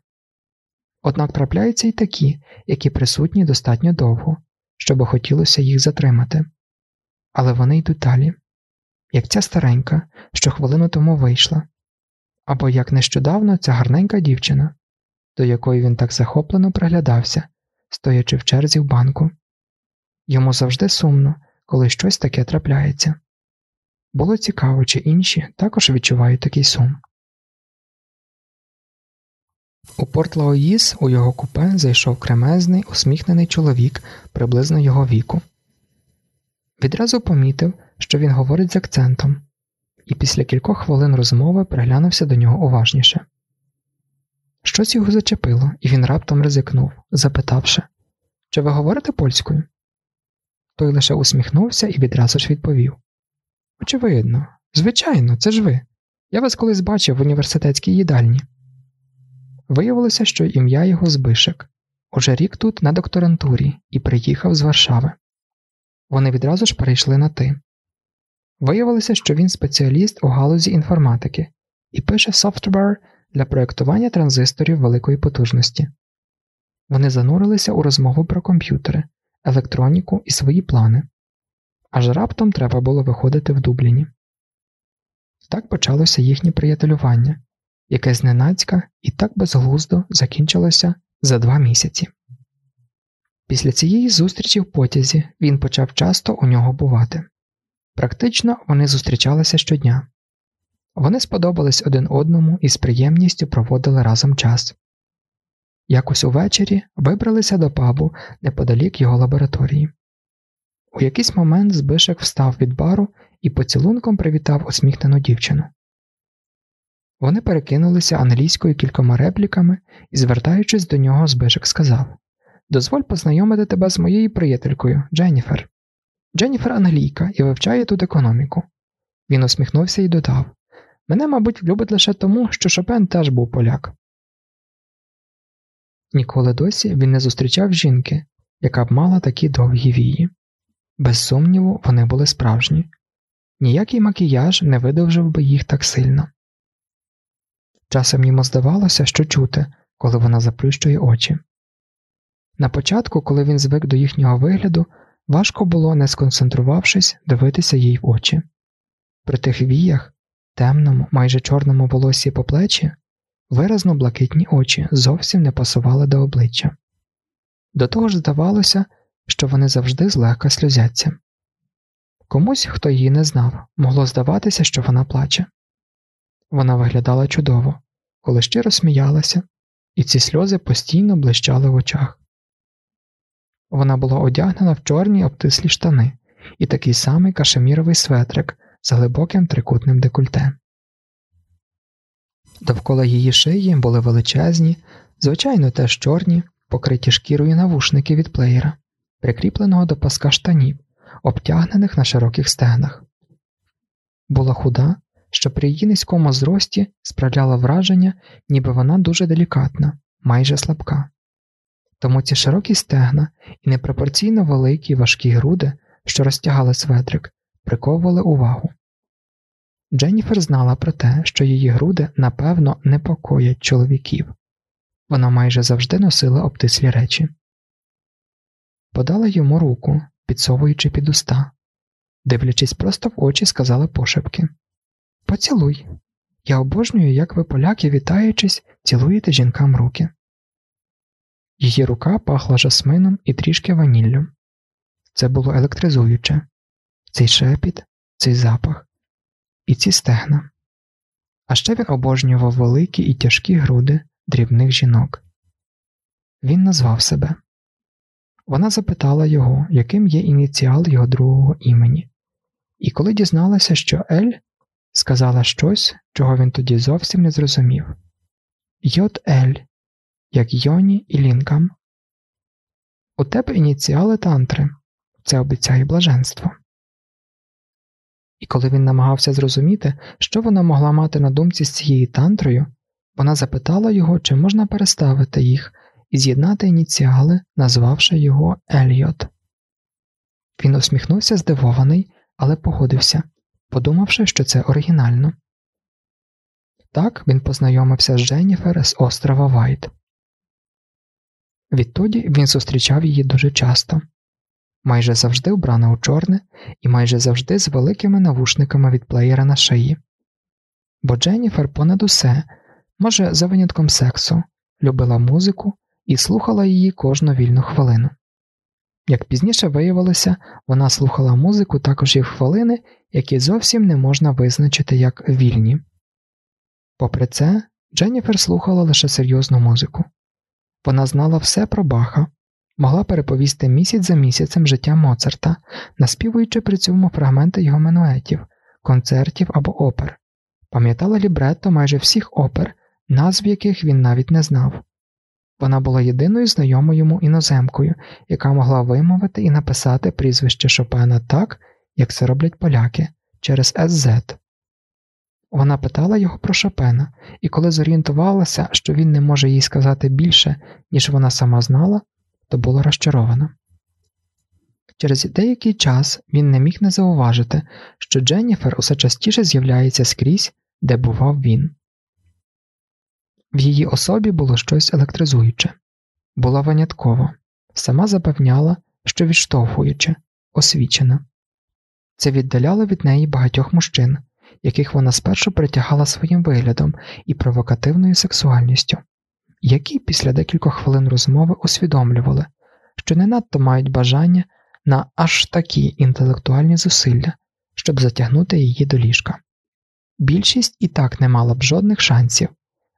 Однак трапляються й такі, які присутні достатньо довго, щоб хотілося їх затримати. Але вони йдуть далі, як ця старенька, що хвилину тому вийшла, або як нещодавно ця гарненька дівчина, до якої він так захоплено приглядався, стоячи в черзі в банку. Йому завжди сумно, коли щось таке трапляється. Було цікаво, чи інші також відчувають такий сум. У Порт Лаоїс у його купе зайшов кремезний, усміхнений чоловік приблизно його віку. Відразу помітив, що він говорить з акцентом, і після кількох хвилин розмови приглянувся до нього уважніше. Щось його зачепило, і він раптом ризикнув, запитавши Чи ви говорите польською? Той лише усміхнувся і відразу ж відповів Очевидно, звичайно, це ж ви. Я вас колись бачив в університетській їдальні. Виявилося, що ім'я його Збишек. Уже рік тут на докторантурі і приїхав з Варшави. Вони відразу ж перейшли на ти. Виявилося, що він спеціаліст у галузі інформатики і пише софтвер для проєктування транзисторів великої потужності. Вони занурилися у розмову про комп'ютери, електроніку і свої плани. Аж раптом треба було виходити в Дубліні. Так почалося їхнє приятелювання, яке зненацька і так безглуздо закінчилося за два місяці. Після цієї зустрічі в потязі він почав часто у нього бувати. Практично вони зустрічалися щодня. Вони сподобались один одному і з приємністю проводили разом час. Якось увечері вибралися до пабу неподалік його лабораторії. У якийсь момент Збишек встав від бару і поцілунком привітав усміхнену дівчину. Вони перекинулися англійською кількома репліками і, звертаючись до нього, Збишек сказав Дозволь познайомити тебе з моєю приятелькою, Дженніфер. Дженніфер англійка і вивчає тут економіку. Він усміхнувся і додав Мене, мабуть, любить лише тому, що Шопен теж був поляк. Ніколи досі він не зустрічав жінки, яка б мала такі довгі вії. Без сумніву, вони були справжні. Ніякий макіяж не видовжив би їх так сильно. Часом йому здавалося, що чути, коли вона заплющує очі. На початку, коли він звик до їхнього вигляду, важко було, не сконцентрувавшись, дивитися їй в очі. При тих віях, темному, майже чорному волосі по плечі, виразно блакитні очі зовсім не пасували до обличчя. До того ж здавалося, що вони завжди злегка сльозяться. Комусь, хто її не знав, могло здаватися, що вона плаче. Вона виглядала чудово, коли щиро сміялася, і ці сльози постійно блищали в очах. Вона була одягнена в чорні обтислі штани і такий самий кашеміровий светрик з глибоким трикутним декольте. Довкола її шиї були величезні, звичайно, теж чорні, покриті шкірою навушники від плеєра, прикріпленого до паска штанів, обтягнених на широких стегнах. Була худа, що при її низькому зрості справляла враження, ніби вона дуже делікатна, майже слабка. Тому ці широкі стегна і непропорційно великі важкі груди, що розтягали светрик, приковували увагу. Дженніфер знала про те, що її груди напевно непокоять чоловіків вона майже завжди носила обтислі речі. Подала йому руку, підсовуючи під уста, дивлячись просто в очі, сказала пошепки Поцілуй. Я обожнюю, як ви, поляки, вітаючись, цілуєте жінкам руки. Її рука пахла жасмином і трішки ваніллю. Це було електризуюче цей шепіт, цей запах і ці стегна. А ще він обожнював великі і тяжкі груди дрібних жінок. Він назвав себе. Вона запитала його, яким є ініціал його другого імені, і коли дізналася, що Ель сказала щось, чого він тоді зовсім не зрозумів Йот Ель, як Йоні і Лінгам. У тебе ініціали тантри, це обіцяє блаженство. І коли він намагався зрозуміти, що вона могла мати на думці з цією тантрою, вона запитала його, чи можна переставити їх і з'єднати ініціали, назвавши його Еліот. Він усміхнувся здивований, але погодився, подумавши, що це оригінально. Так він познайомився з Дженніфер з острова Вайт. Відтоді він зустрічав її дуже часто, майже завжди вбрана у чорне і майже завжди з великими навушниками від плеєра на шиї. Бо Дженніфер понад усе, може, за винятком сексу, любила музику і слухала її кожну вільну хвилину. Як пізніше виявилося, вона слухала музику також і в хвилини, які зовсім не можна визначити як вільні. Попри це, Дженніфер слухала лише серйозну музику. Вона знала все про Баха, могла переповісти місяць за місяцем життя Моцарта, наспівуючи при цьому фрагменти його менуетів, концертів або опер, пам'ятала лібретто майже всіх опер, назв яких він навіть не знав. Вона була єдиною знайомою йому іноземкою, яка могла вимовити і написати прізвище Шопена так, як це роблять поляки, через СЗ. Вона питала його про Шопена, і коли зорієнтувалася, що він не може їй сказати більше, ніж вона сама знала, то була розчарована. Через деякий час він не міг не зауважити, що Дженніфер усе частіше з'являється скрізь, де бував він. В її особі було щось електризуюче, була виняткова, сама запевняла, що відштовхуюче, освічена. Це віддаляло від неї багатьох мужчин, яких вона спершу притягала своїм виглядом і провокативною сексуальністю, які після декількох хвилин розмови усвідомлювали, що не надто мають бажання на аж такі інтелектуальні зусилля, щоб затягнути її до ліжка. Більшість і так не мала б жодних шансів,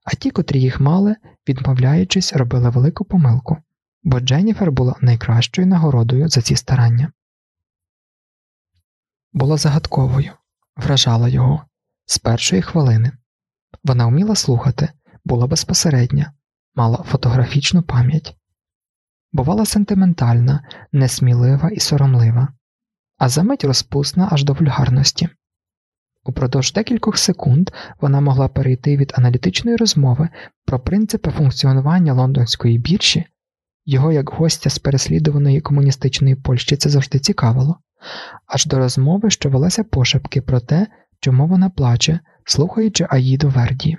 а ті, котрі їх мали, відмовляючись, робили велику помилку, бо Дженніфер була найкращою нагородою за ці старання. Була загадковою, вражала його з першої хвилини. Вона вміла слухати, була безпосередня, мала фотографічну пам'ять, бувала сентиментальна, несмілива і соромлива, а замить розпусна аж до вульгарності. Упродовж декількох секунд вона могла перейти від аналітичної розмови про принципи функціонування лондонської біржі, його як гостя з переслідуваної комуністичної Польщі це завжди цікавило, аж до розмови, що велася пошепки про те, чому вона плаче, слухаючи Аїду Верді.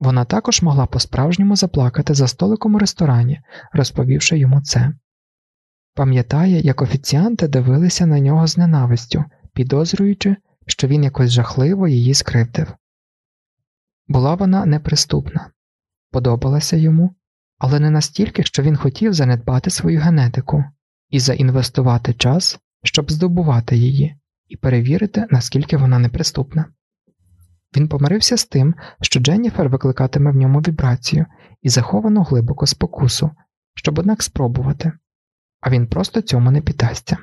Вона також могла по-справжньому заплакати за столиком у ресторані, розповівши йому це. Пам'ятає, як офіціанти дивилися на нього з ненавистю, підозрюючи, що він якось жахливо її скривдив. Була вона неприступна, подобалася йому, але не настільки, що він хотів занедбати свою генетику і заінвестувати час, щоб здобувати її, і перевірити, наскільки вона неприступна. Він помирився з тим, що Дженніфер викликатиме в ньому вібрацію і заховану глибоко спокусу, щоб однак спробувати, а він просто цьому не піддасться.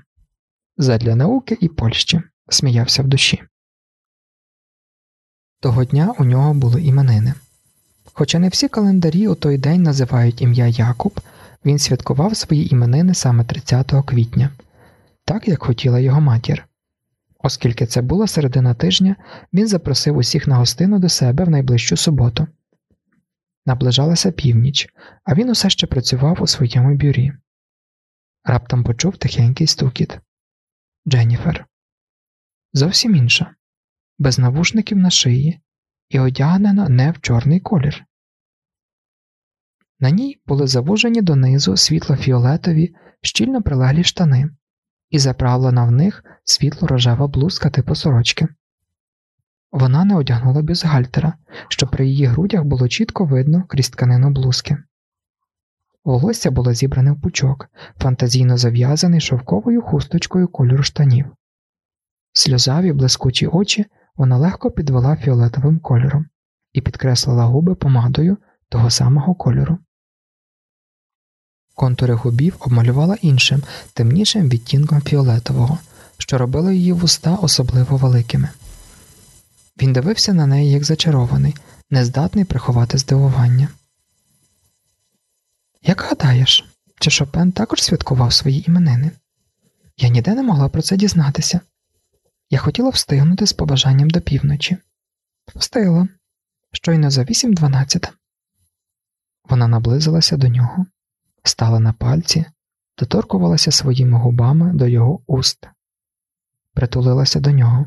Задля науки і Польщі сміявся в душі. Того дня у нього були іменини. Хоча не всі календарі у той день називають ім'я Якуб, він святкував свої іменини саме 30 квітня, так як хотіла його матір. Оскільки це була середина тижня, він запросив усіх на гостину до себе в найближчу суботу. Наближалася північ, а він усе ще працював у своєму бюрі. Раптом почув тихенький стукіт. Дженніфер. Зовсім інша, без навушників на шиї і одягнена не в чорний колір. На ній були завужені донизу світло-фіолетові, щільно прилеглі штани, і заправлена в них світло-рожева блузка типу сорочки. Вона не одягнула бюстгальтера, що при її грудях було чітко видно крізь тканину блузки. Волосся було зібране в пучок, фантазійно зав'язаний шовковою хусточкою кольору штанів. Сльозаві блискучі очі вона легко підвела фіолетовим кольором і підкреслила губи помадою того самого кольору. Контури губів обмалювала іншим, темнішим відтінком фіолетового, що робило її вуста особливо великими. Він дивився на неї як зачарований, нездатний приховати здивування. Як гадаєш, чи Шопен також святкував свої іменини? Я ніде не могла про це дізнатися. Я хотіла встигнути з побажанням до півночі. Встигла, щойно за 8.12. Вона наблизилася до нього, стала на пальці, доторкувалася своїми губами до його уст, притулилася до нього.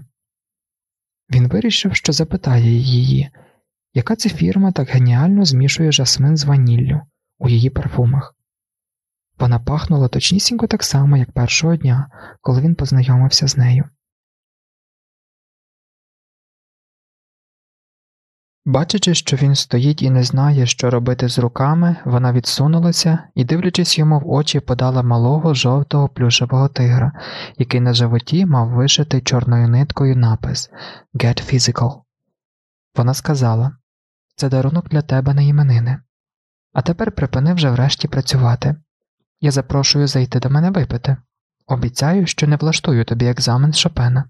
Він вирішив, що запитає її, яка це фірма так геніально змішує жасмин з ваніллю у її парфумах. Вона пахнула точнісінько так само, як першого дня, коли він познайомився з нею. Бачачи, що він стоїть і не знає, що робити з руками, вона відсунулася і, дивлячись йому в очі, подала малого жовтого плюшевого тигра, який на животі мав вишитий чорною ниткою напис Get Physical. Вона сказала це дарунок для тебе на іменини. А тепер припини вже врешті працювати. Я запрошую зайти до мене випити. Обіцяю, що не влаштую тобі екзамен Шопена.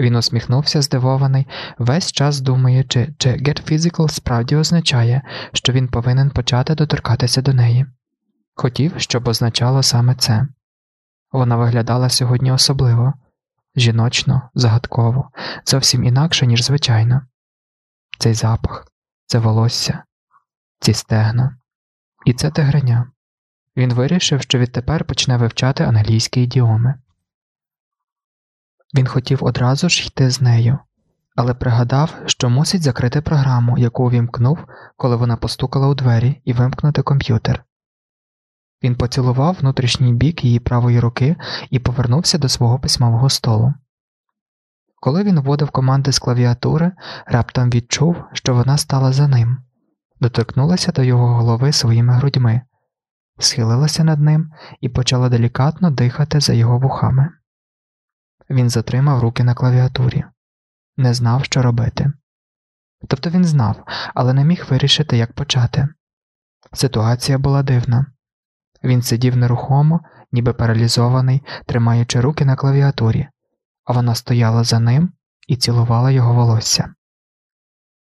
Він усміхнувся, здивований, весь час думаючи, чи get physical справді означає, що він повинен почати доторкатися до неї. Хотів, щоб означало саме це. Вона виглядала сьогодні особливо, жіночно, загадково, зовсім інакше, ніж звичайно. Цей запах, це волосся, ці стегна, і це тигреня. Він вирішив, що відтепер почне вивчати англійські ідіоми. Він хотів одразу ж йти з нею, але пригадав, що мусить закрити програму, яку увімкнув, коли вона постукала у двері і вимкнути комп'ютер. Він поцілував внутрішній бік її правої руки і повернувся до свого письмового столу. Коли він вводив команди з клавіатури, раптом відчув, що вона стала за ним, доторкнулася до його голови своїми грудьми, схилилася над ним і почала делікатно дихати за його вухами. Він затримав руки на клавіатурі, не знав, що робити. Тобто він знав, але не міг вирішити, як почати. Ситуація була дивна. Він сидів нерухомо, ніби паралізований, тримаючи руки на клавіатурі, а вона стояла за ним і цілувала його волосся.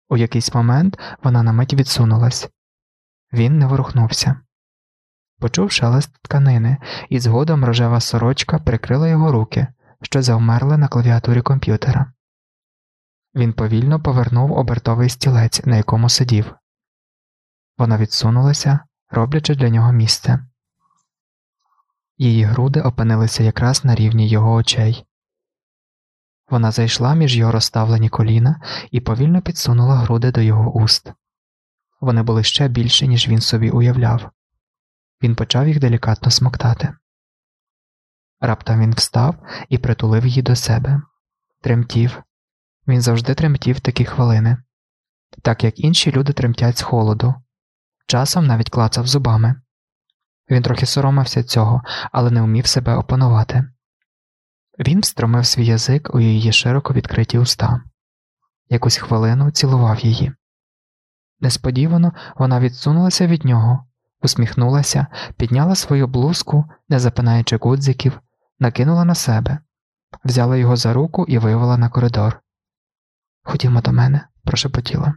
У якийсь момент вона на мить відсунулась. Він не ворухнувся. Почув шелест тканини, і згодом рожева сорочка прикрила його руки, що завмерли на клавіатурі комп'ютера. Він повільно повернув обертовий стілець, на якому сидів. Вона відсунулася, роблячи для нього місце. Її груди опинилися якраз на рівні його очей. Вона зайшла між його розставлені коліна і повільно підсунула груди до його уст. Вони були ще більші, ніж він собі уявляв. Він почав їх делікатно смоктати. Раптом він встав і притулив її до себе. Тремтів. Він завжди тремтів такі хвилини, так як інші люди тремтять з холоду, часом навіть клацав зубами. Він трохи соромився цього, але не вмів себе опанувати. Він встромив свій язик у її широко відкриті уста. Якусь хвилину цілував її. Несподівано вона відсунулася від нього, усміхнулася, підняла свою блузку, не запинаючи гудзиків, накинула на себе, взяла його за руку і вивела на коридор. Ходімо до мене, прошепотіла.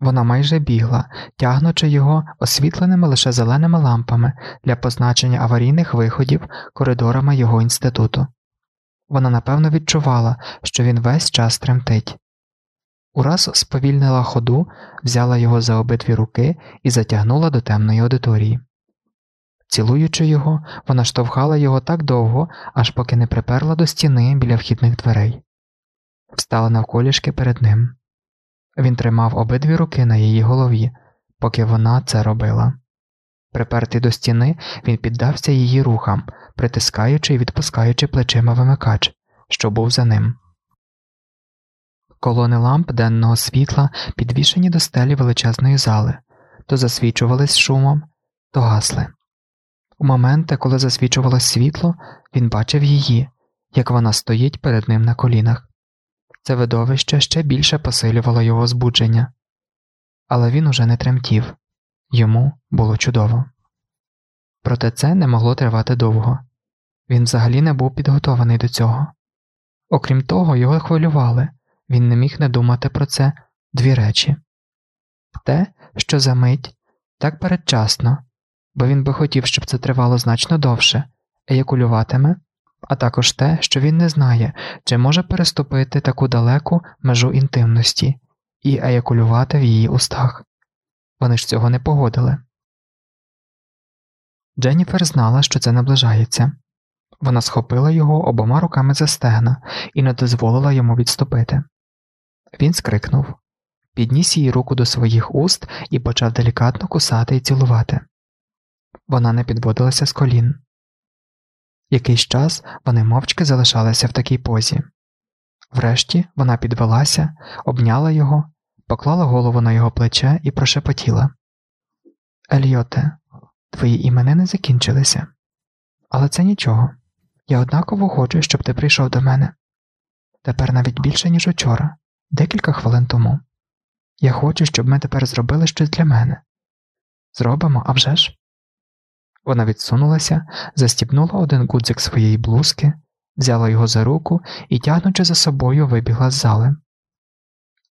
Вона майже бігла, тягнучи його освітленими лише зеленими лампами для позначення аварійних виходів коридорами його інституту. Вона напевно відчувала, що він весь час тремтить. Ураз сповільнила ходу, взяла його за обидві руки і затягнула до темної аудиторії. Цілуючи його, вона штовхала його так довго, аж поки не приперла до стіни біля вхідних дверей, встала навколішки перед ним. Він тримав обидві руки на її голові, поки вона це робила. Припертий до стіни, він піддався її рухам, притискаючи і відпускаючи плечима вимикач, що був за ним. Колони ламп денного світла, підвішені до стелі величезної зали, то засвічувались шумом, то гасли. У моменти, коли засвічувалось світло, він бачив її, як вона стоїть перед ним на колінах. Це видовище ще більше посилювало його збудження, але він уже не тремтів йому було чудово. Проте це не могло тривати довго він взагалі не був підготований до цього. Окрім того, його хвилювали, він не міг не думати про це дві речі те, що за мить так передчасно, бо він би хотів, щоб це тривало значно довше, еякулюватиме а також те, що він не знає, чи може переступити таку далеку межу інтимності і еякулювати в її устах. Вони ж цього не погодили. Дженніфер знала, що це наближається. Вона схопила його обома руками за стегна і не дозволила йому відступити. Він скрикнув, підніс її руку до своїх уст і почав делікатно кусати і цілувати. Вона не підводилася з колін. Якийсь час вони мовчки залишалися в такій позі. Врешті вона підвелася, обняла його, поклала голову на його плече і прошепотіла Ельоте, твої імени не закінчилися, але це нічого. Я однаково хочу, щоб ти прийшов до мене. Тепер навіть більше, ніж учора, декілька хвилин тому. Я хочу, щоб ми тепер зробили щось для мене. Зробимо, а вже ж?» Вона відсунулася, застібнула один гудзик своєї блузки, взяла його за руку і, тягнучи за собою, вибігла з зали.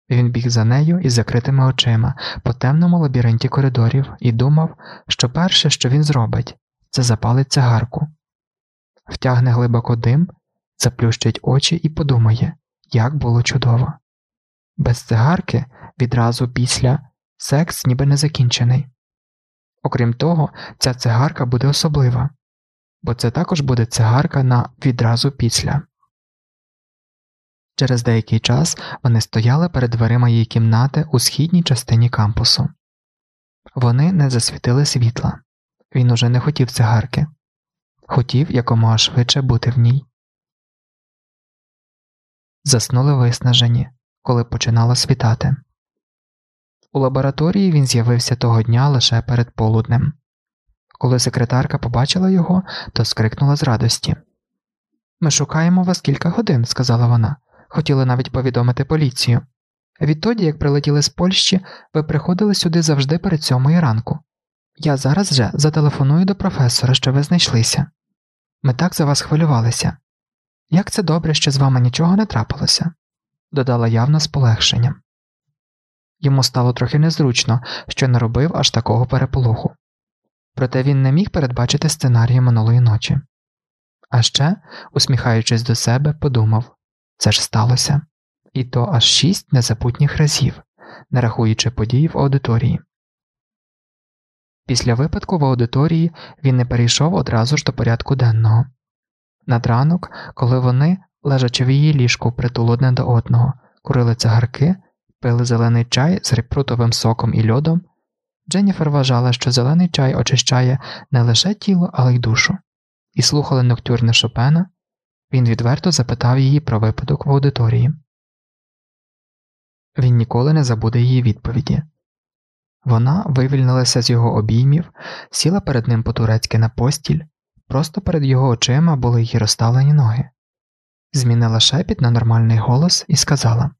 Він біг за нею із закритими очима по темному лабіринті коридорів і думав, що перше, що він зробить, це запалить цигарку, втягне глибоко дим, заплющить очі і подумає, як було чудово. Без цигарки відразу після секс ніби не закінчений. Окрім того, ця цигарка буде особлива, бо це також буде цигарка на відразу після. Через деякий час вони стояли перед дверима її кімнати у східній частині кампусу. Вони не засвітили світла. Він уже не хотів цигарки, хотів якомога швидше бути в ній. Заснули виснажені, коли починало світати. У лабораторії він з'явився того дня лише перед полуднем. Коли секретарка побачила його, то скрикнула з радості. Ми шукаємо вас кілька годин, сказала вона. Хотіли навіть повідомити поліцію. Відтоді, як прилетіли з Польщі, ви приходили сюди завжди перед сьомої ранку. Я зараз же зателефоную до професора, що ви знайшлися. Ми так за вас хвилювалися. Як це добре, що з вами нічого не трапилося, додала явно з полегшенням. Йому стало трохи незручно, що не робив аж такого переполоху. Проте він не міг передбачити сценарії минулої ночі. А ще, усміхаючись до себе, подумав це ж сталося, і то аж шість незабутніх разів, не рахуючи подій в аудиторії. Після випадку в аудиторії він не перейшов одразу ж до порядку денного. Над ранок, коли вони, лежачи в її ліжку притул одне до одного, курили цигарки, пили зелений чай з репрутовим соком і льодом, Дженніфер вважала, що зелений чай очищає не лише тіло, але й душу, і слухали ноктюрне Шопена, він відверто запитав її про випадок в аудиторії. Він ніколи не забуде її відповіді. Вона вивільнилася з його обіймів, сіла перед ним по турецьки на постіль, просто перед його очима були її розставлені ноги, змінила шепіт на нормальний голос і сказала: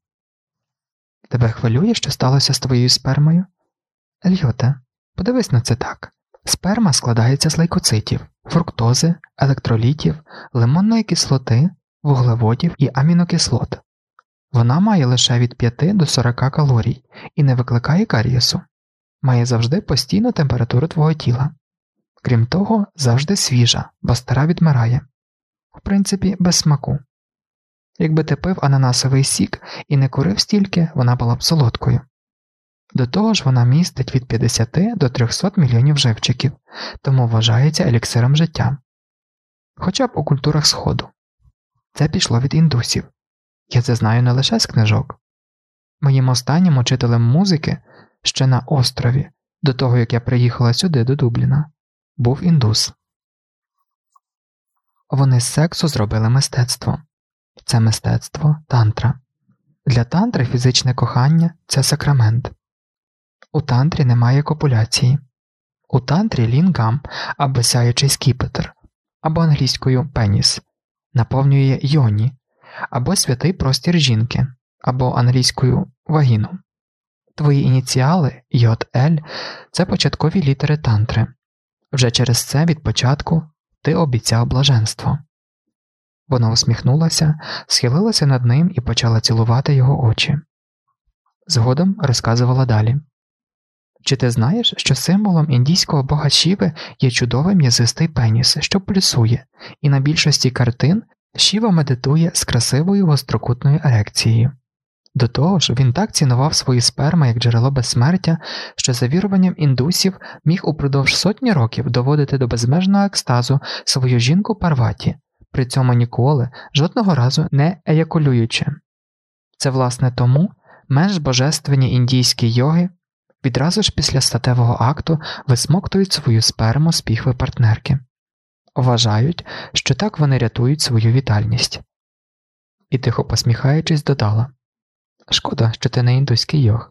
Тебе хвилює, що сталося з твоєю спермою? Ельйоте, подивись на це так. Сперма складається з лейкоцитів, фруктози, електролітів, лимонної кислоти, вуглеводів і амінокислот. Вона має лише від 5 до 40 калорій і не викликає карієсу, має завжди постійну температуру твого тіла. Крім того, завжди свіжа, бо стара відмирає, в принципі, без смаку. Якби ти пив ананасовий сік і не курив стільки, вона була б солодкою. До того ж, вона містить від 50 до 300 мільйонів живчиків, тому вважається еліксиром життя. Хоча б у культурах Сходу. Це пішло від індусів. Я це знаю не лише з книжок. Моїм останнім учителем музики ще на острові, до того як я приїхала сюди до Дубліна, був індус. Вони з сексу зробили мистецтво це мистецтво тантра. Для тантри фізичне кохання це сакрамент. У тантрі немає копуляції. У тантрі лінгам або сяючий скіпетр, або англійською пеніс, наповнює йоні, або святий простір жінки, або англійською вагіну. Твої ініціали Й.Л. це початкові літери тантри. Вже через це від початку ти обіцяв блаженство. Вона усміхнулася, схилилася над ним і почала цілувати його очі. Згодом розказувала далі. Чи ти знаєш, що символом індійського бога Шіви є чудовий м'язистий пеніс, що плюсує, і на більшості картин Шіва медитує з красивою гострокутною ерекцією. До того ж, він так цінував свої сперми як джерело безсмертя, що за віруванням індусів міг упродовж сотні років доводити до безмежного екстазу свою жінку Парваті, при цьому ніколи жодного разу не еякулюючи. Це власне тому менш божественні індійські йоги відразу ж після статевого акту висмоктують свою сперму з піхви партнерки, вважають, що так вони рятують свою вітальність. І тихо посміхаючись, додала Шкода, що ти не індуський йог.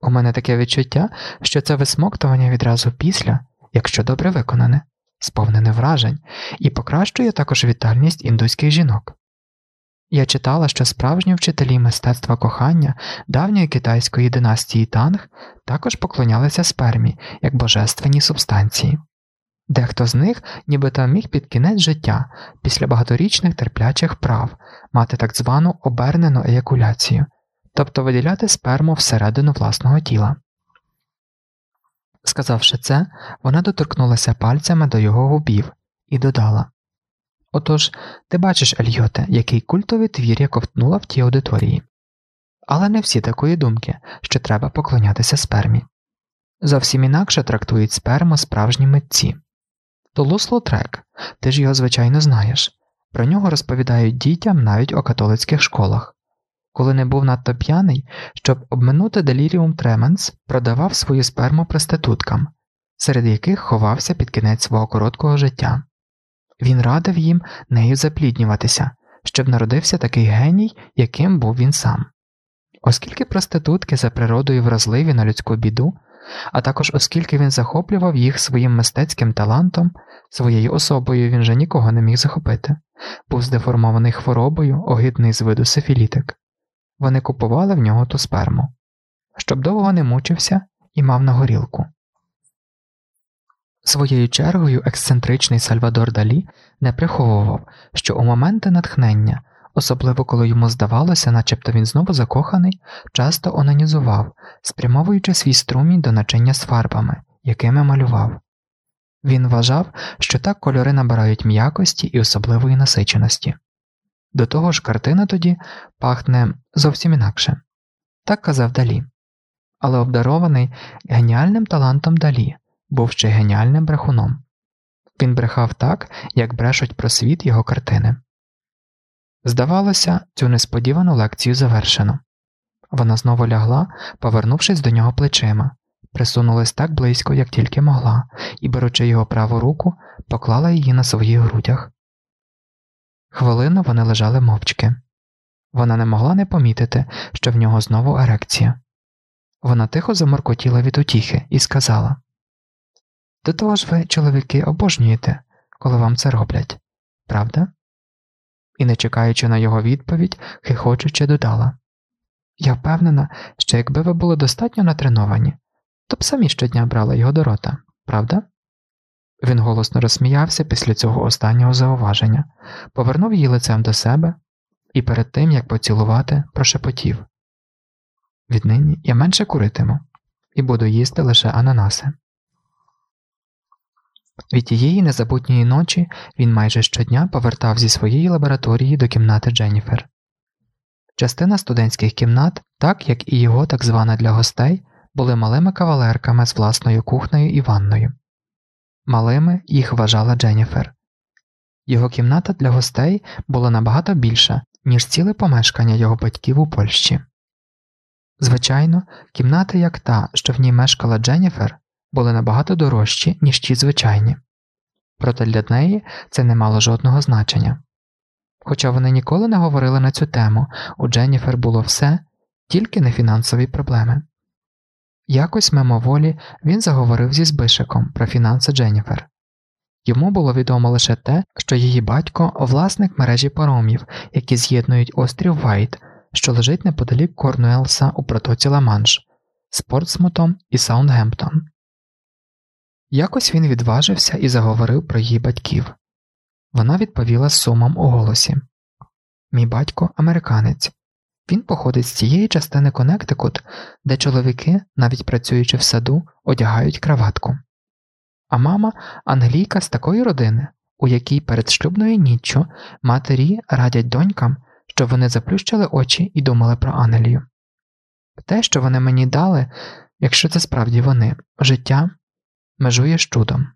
У мене таке відчуття, що це висмоктування відразу після, якщо добре виконане, сповнене вражень, і покращує також вітальність індуських жінок. Я читала, що справжні вчителі мистецтва кохання давньої китайської династії Танг також поклонялися спермі як божественній субстанції. Дехто з них нібито міг під кінець життя, після багаторічних терплячих прав, мати так звану обернену еякуляцію, тобто виділяти сперму всередину власного тіла. Сказавши це, вона доторкнулася пальцями до його губів і додала Отож, ти бачиш, Ельйоте, який культовий твір я ковтнула в тій аудиторії. Але не всі такої думки, що треба поклонятися спермі. Зовсім інакше трактують сперму справжні митці. Толус Лотрек, ти ж його звичайно знаєш, про нього розповідають дітям навіть у католицьких школах. Коли не був надто п'яний, щоб обминути деліріум тременс, продавав свою сперму проституткам, серед яких ховався під кінець свого короткого життя. Він радив їм нею запліднюватися, щоб народився такий геній, яким був він сам. Оскільки проститутки за природою вразливі на людську біду, а також оскільки він захоплював їх своїм мистецьким талантом, своєю особою він же нікого не міг захопити, був здеформований хворобою, огидний з виду сифілітик. Вони купували в нього ту сперму, щоб довго не мучився і мав на горілку. Своєю чергою ексцентричний Сальвадор Далі не приховував, що у моменти натхнення, особливо коли йому здавалося, начебто він знову закоханий, часто онанізував, спрямовуючи свій струмінь до начиння з фарбами, якими малював. Він вважав, що так кольори набирають м'якості і особливої насиченості. До того ж, картина тоді пахне зовсім інакше так казав Далі. Але обдарований геніальним талантом Далі був ще геніальним брехуном. Він брехав так, як брешуть про світ його картини. Здавалося, цю несподівану лекцію завершено. Вона знову лягла, повернувшись до нього плечима, присунулась так близько, як тільки могла, і, беручи його праву руку, поклала її на своїх грудях. Хвилину вони лежали мовчки. Вона не могла не помітити, що в нього знову ерекція. Вона тихо заморкотіла від утіхи і сказала До того ж ви, чоловіки, обожнюєте, коли вам це роблять, правда? І, не чекаючи на його відповідь, хихочучи, додала Я впевнена, що якби ви були достатньо натреновані, то б самі щодня брали його до рота, правда? Він голосно розсміявся після цього останнього зауваження, повернув її лицем до себе і перед тим, як поцілувати, прошепотів Віднині я менше куритиму і буду їсти лише ананаси. Від тієї незабутньої ночі він майже щодня повертав зі своєї лабораторії до кімнати Дженніфер. Частина студентських кімнат, так як і його так звана для гостей, були малими кавалерками з власною кухнею і ванною. Малими їх вважала Дженніфер. Його кімната для гостей була набагато більша, ніж ціле помешкання його батьків у Польщі. Звичайно, кімнати, як та, що в ній мешкала Дженніфер, були набагато дорожчі, ніж ті звичайні, проте для неї це не мало жодного значення. Хоча вони ніколи не говорили на цю тему, у Дженніфер було все, тільки не фінансові проблеми. Якось мимоволі він заговорив зі Збишиком про фінанси Дженніфер. Йому було відомо лише те, що її батько власник мережі паромів, які з'єднують острів Вайт, що лежить неподалік Корнуелса у протоці Ла-Манш, з і Саундгемптон. Якось він відважився і заговорив про її батьків. Вона відповіла з сумом у голосі Мій батько американець. Він походить з цієї частини Коннектикут, де чоловіки, навіть працюючи в саду, одягають краватку. А мама англійка з такої родини, у якій перед шлюбною ніччю матері радять донькам, щоб вони заплющили очі і думали про Англію. Те, що вони мені дали, якщо це справді вони, життя межує з чудом.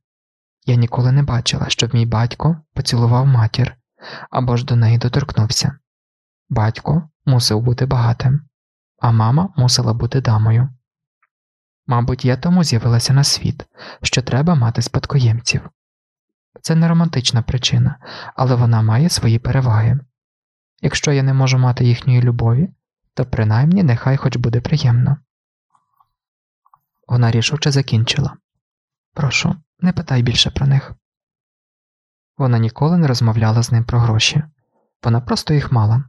Я ніколи не бачила, щоб мій батько поцілував матір або ж до неї доторкнувся. Батько мусив бути багатим, а мама мусила бути дамою. Мабуть, я тому з'явилася на світ, що треба мати спадкоємців. Це не романтична причина, але вона має свої переваги. Якщо я не можу мати їхньої любові, то принаймні нехай хоч буде приємно. Вона рішуче закінчила Прошу, не питай більше про них. Вона ніколи не розмовляла з ним про гроші, вона просто їх мала.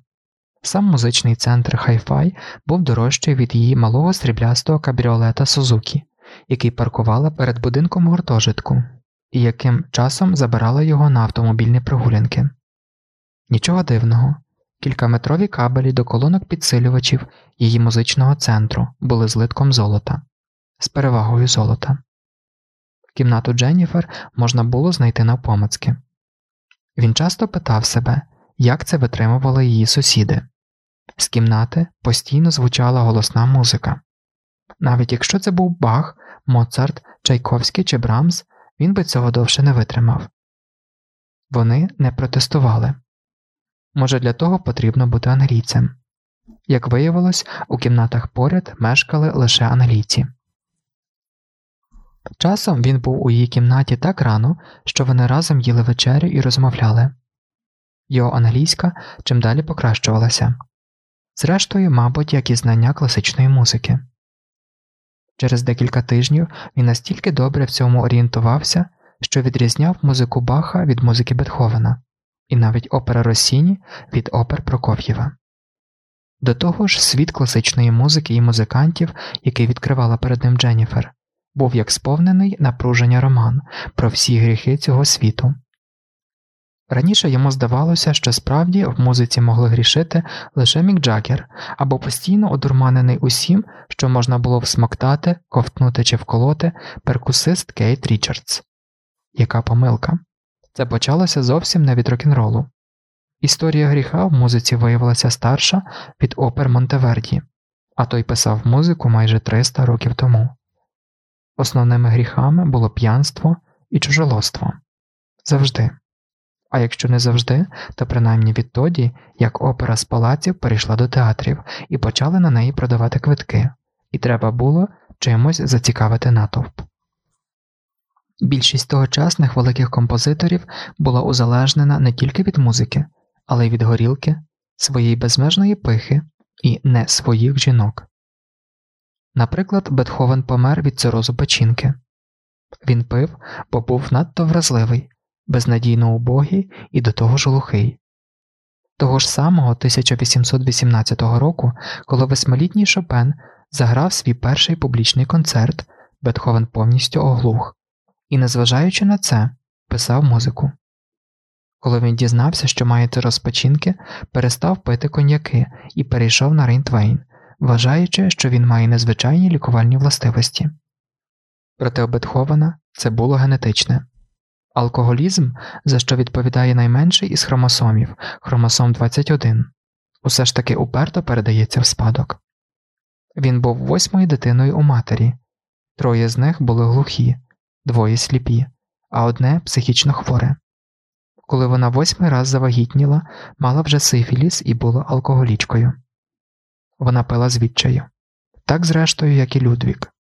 Сам музичний центр Хай-Фай був дорожчий від її малого сріблястого кабріолета Сузукі, який паркувала перед будинком гуртожитку, і яким часом забирала його на автомобільні прогулянки. Нічого дивного, кількаметрові кабелі до колонок підсилювачів її музичного центру були злитком золота, з перевагою золота. Кімнату Дженніфер можна було знайти навпомацьки. Він часто питав себе, як це витримували її сусіди. З кімнати постійно звучала голосна музика. Навіть якщо це був Бах, Моцарт, Чайковський чи Брамс, він би цього довше не витримав. Вони не протестували. Може, для того потрібно бути англійцем. Як виявилось, у кімнатах поряд мешкали лише англійці. Часом він був у її кімнаті так рано, що вони разом їли вечерю і розмовляли. Його англійська чим далі покращувалася, зрештою, мабуть, як і знання класичної музики. Через декілька тижнів він настільки добре в цьому орієнтувався, що відрізняв музику Баха від музики Бетховена, і навіть опера Росіні від опер Прокоф'єва. До того ж, світ класичної музики і музикантів, який відкривала перед ним Дженніфер, був як сповнений напруження роман про всі гріхи цього світу. Раніше йому здавалося, що справді в музиці могли грішити лише Мік Джаггер або постійно одурманений усім, що можна було всмоктати, ковтнути чи вколоти перкусист Кейт Річардс. Яка помилка? Це почалося зовсім не від рок-н-ролу. Історія гріха в музиці виявилася старша від опер Монтеверді, а той писав музику майже 300 років тому. Основними гріхами було п'янство і чужолоство завжди. А якщо не завжди, то принаймні відтоді, як опера з палаців перейшла до театрів і почали на неї продавати квитки, і треба було чимось зацікавити натовп. Більшість тогочасних великих композиторів була узалежнена не тільки від музики, але й від горілки, своєї безмежної пихи і не своїх жінок. Наприклад, Бетховен помер від цирозу печінки. Він пив, бо був надто вразливий, безнадійно убогий і до того ж глухий. Того ж самого 1818 року, коли восьмилітній Шопен заграв свій перший публічний концерт, Бетховен повністю оглух і, незважаючи на це, писав музику. Коли він дізнався, що має цироз печінки, перестав пити коньяки і перейшов на Рейнтвейн, вважаючи, що він має незвичайні лікувальні властивості. Проте у Бетховена це було генетичне. Алкоголізм, за що відповідає найменший із хромосомів, хромосом 21, усе ж таки уперто передається в спадок. Він був восьмою дитиною у матері, троє з них були глухі, двоє сліпі, а одне психічно хворе. Коли вона восьмий раз завагітніла, мала вже сифіліс і була алкоголічкою. Вона пила звідчаю, так зрештою, як і Людвік.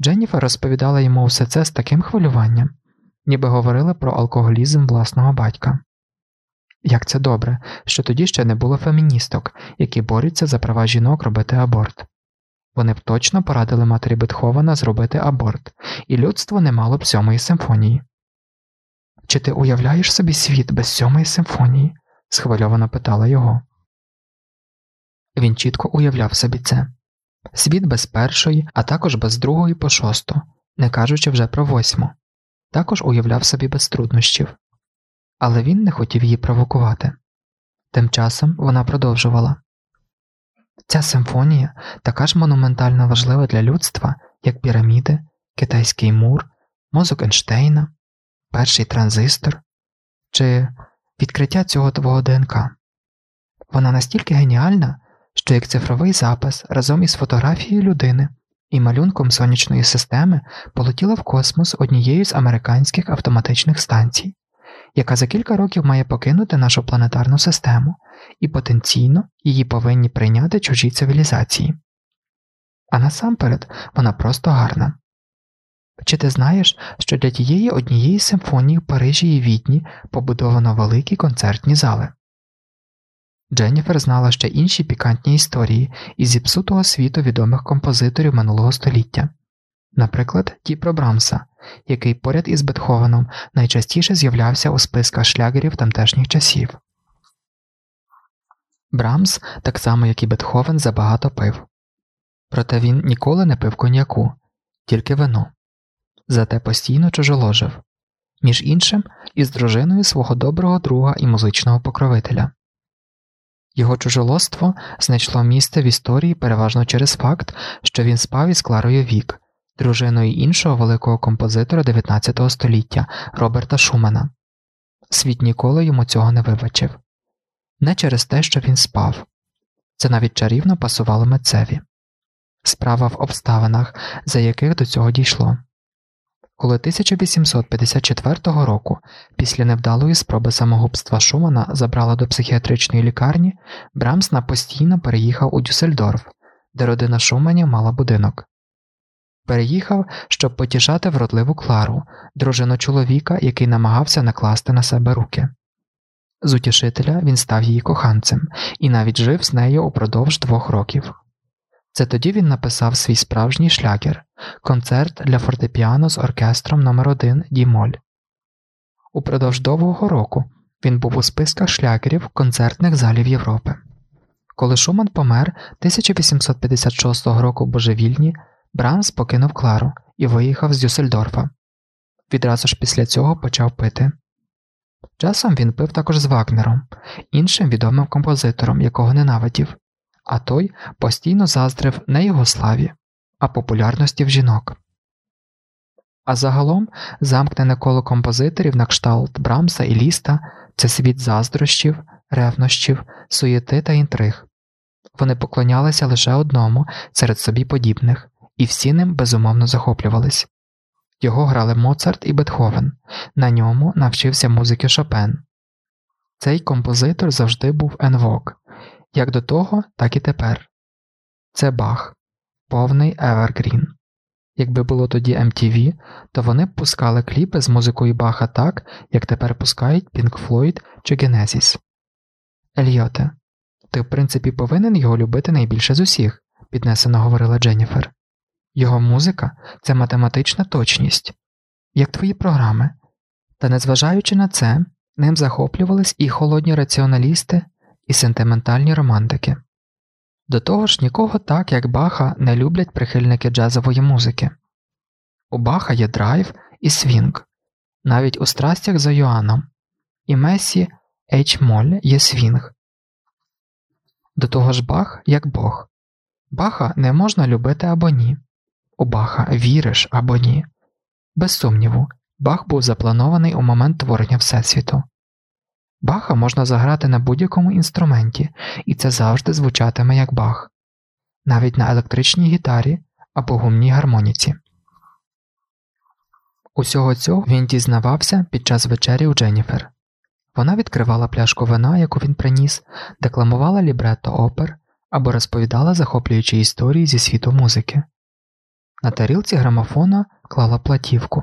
Дженніфер розповідала йому все це з таким хвилюванням, ніби говорили про алкоголізм власного батька. Як це добре, що тоді ще не було феміністок, які борються за права жінок робити аборт. Вони б точно порадили матері Бетховена зробити аборт, і людство не мало б сьомої симфонії. Чи ти уявляєш собі світ без сьомої симфонії? схвильовано питала його. Він чітко уявляв собі це світ без першої, а також без другої по шосту, не кажучи вже про восьму, також уявляв собі без труднощів, але він не хотів її провокувати. Тим часом вона продовжувала Ця симфонія така ж монументально важлива для людства, як піраміди, китайський мур, мозок Ейнштейна, перший транзистор чи відкриття цього твого ДНК. Вона настільки геніальна, що як цифровий запис разом із фотографією людини і малюнком сонячної системи полетіла в космос однією з американських автоматичних станцій, яка за кілька років має покинути нашу планетарну систему, і потенційно її повинні прийняти чужі цивілізації. А насамперед вона просто гарна. Чи ти знаєш, що для тієї однієї симфонії в Парижі і Відні побудовано великі концертні зали? Дженніфер знала ще інші пікантні історії із зіпсутого світу відомих композиторів минулого століття, наприклад, ті про Брамса, який поряд із Бетховеном найчастіше з'являвся у списках шлягерів тамтешніх часів. Брамс, так само як і Бетховен, забагато пив, проте він ніколи не пив коньяку, тільки вино, зате постійно чужоложив, між іншим із дружиною свого доброго друга і музичного покровителя. Його чужолоство знайшло місце в історії переважно через факт, що він спав із Кларою Вік, дружиною іншого великого композитора 19 століття Роберта Шумана. Світ ніколи йому цього не вибачив не через те, що він спав це навіть чарівно пасувало митцеві справа в обставинах, за яких до цього дійшло. Коли 1854 року, після невдалої спроби самогубства Шумана забрала до психіатричної лікарні, Брамс на постійно переїхав у Дюссельдорф, де родина Шуманів мала будинок. Переїхав, щоб потішати вродливу Клару, дружину чоловіка, який намагався накласти на себе руки. З утішителя він став її коханцем і навіть жив з нею упродовж двох років. Це тоді він написав свій справжній шлягер концерт для фортепіано з оркестром номер 1 Дімоль. Упродовж довгого року він був у списках шлягерів концертних залів Європи. Коли Шуман помер 1856 року в Божевільні, Брамс покинув Клару і виїхав з Дюссельдорфа. Відразу ж після цього почав пити. Часом він пив також з Вагнером, іншим відомим композитором, якого ненавидів, а той постійно заздрив не його славі, а популярності в жінок. А загалом замкнене коло композиторів на кшталт Брамса і Ліста це світ заздрощів, ревнощів, суєти та інтриг. Вони поклонялися лише одному серед собі подібних, і всі ним безумовно захоплювались. Його грали Моцарт і Бетховен, на ньому навчився музики Шопен. Цей композитор завжди був енвок, як до того, так і тепер. Це Бах, повний Евергрін. Якби було тоді MTV, то вони б пускали кліпи з музикою Баха так, як тепер пускають Pink Floyd чи Genesis. Ельйоте, ти в принципі повинен його любити найбільше з усіх, піднесено говорила Дженніфер. Його музика це математична точність, як твої програми. Та незважаючи на це, ним захоплювались і холодні раціоналісти, і сентиментальні романтики. До того ж, нікого так, як Баха, не люблять прихильники джазової музики. У Баха є драйв і свінг, навіть у страстях за Йоанном, і Месі h-moll є свінг. До того ж Бах як Бог. Баха не можна любити або ні. У Баха віриш або ні. Без сумніву, Бах був запланований у момент творення Всесвіту. Баха можна заграти на будь-якому інструменті, і це завжди звучатиме як Бах, навіть на електричній гітарі або гумній гармоніці. Усього цього він дізнавався під час вечері у Дженніфер. Вона відкривала пляшку вина, яку він приніс, декламувала лібретто опер або розповідала захоплюючі історії зі світу музики. На тарілці грамофона клала платівку,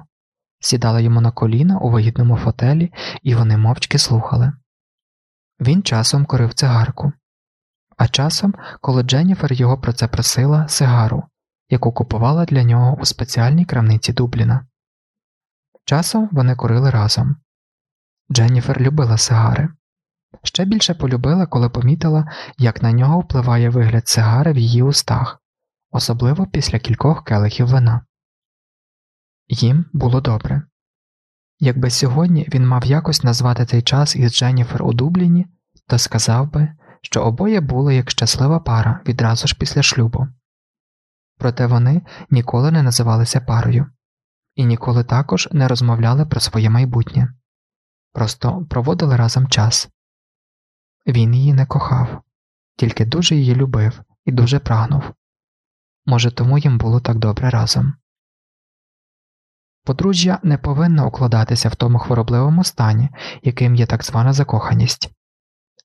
сідала йому на коліна у вигідному фотелі, і вони мовчки слухали. Він часом корив цигарку, а часом, коли Дженніфер його про це просила, сигару, яку купувала для нього у спеціальній крамниці Дубліна. Часом вони курили разом. Дженніфер любила сигари. Ще більше полюбила, коли помітила, як на нього впливає вигляд сигари в її устах, особливо після кількох келихів вина. Їм було добре. Якби сьогодні він мав якось назвати цей час із Дженніфер у Дубліні, то сказав би, що обоє були як щаслива пара відразу ж після шлюбу. Проте вони ніколи не називалися парою і ніколи також не розмовляли про своє майбутнє, просто проводили разом час. Він її не кохав, тільки дуже її любив і дуже прагнув. Може, тому їм було так добре разом. Подружжя не повинно укладатися в тому хворобливому стані, яким є так звана закоханість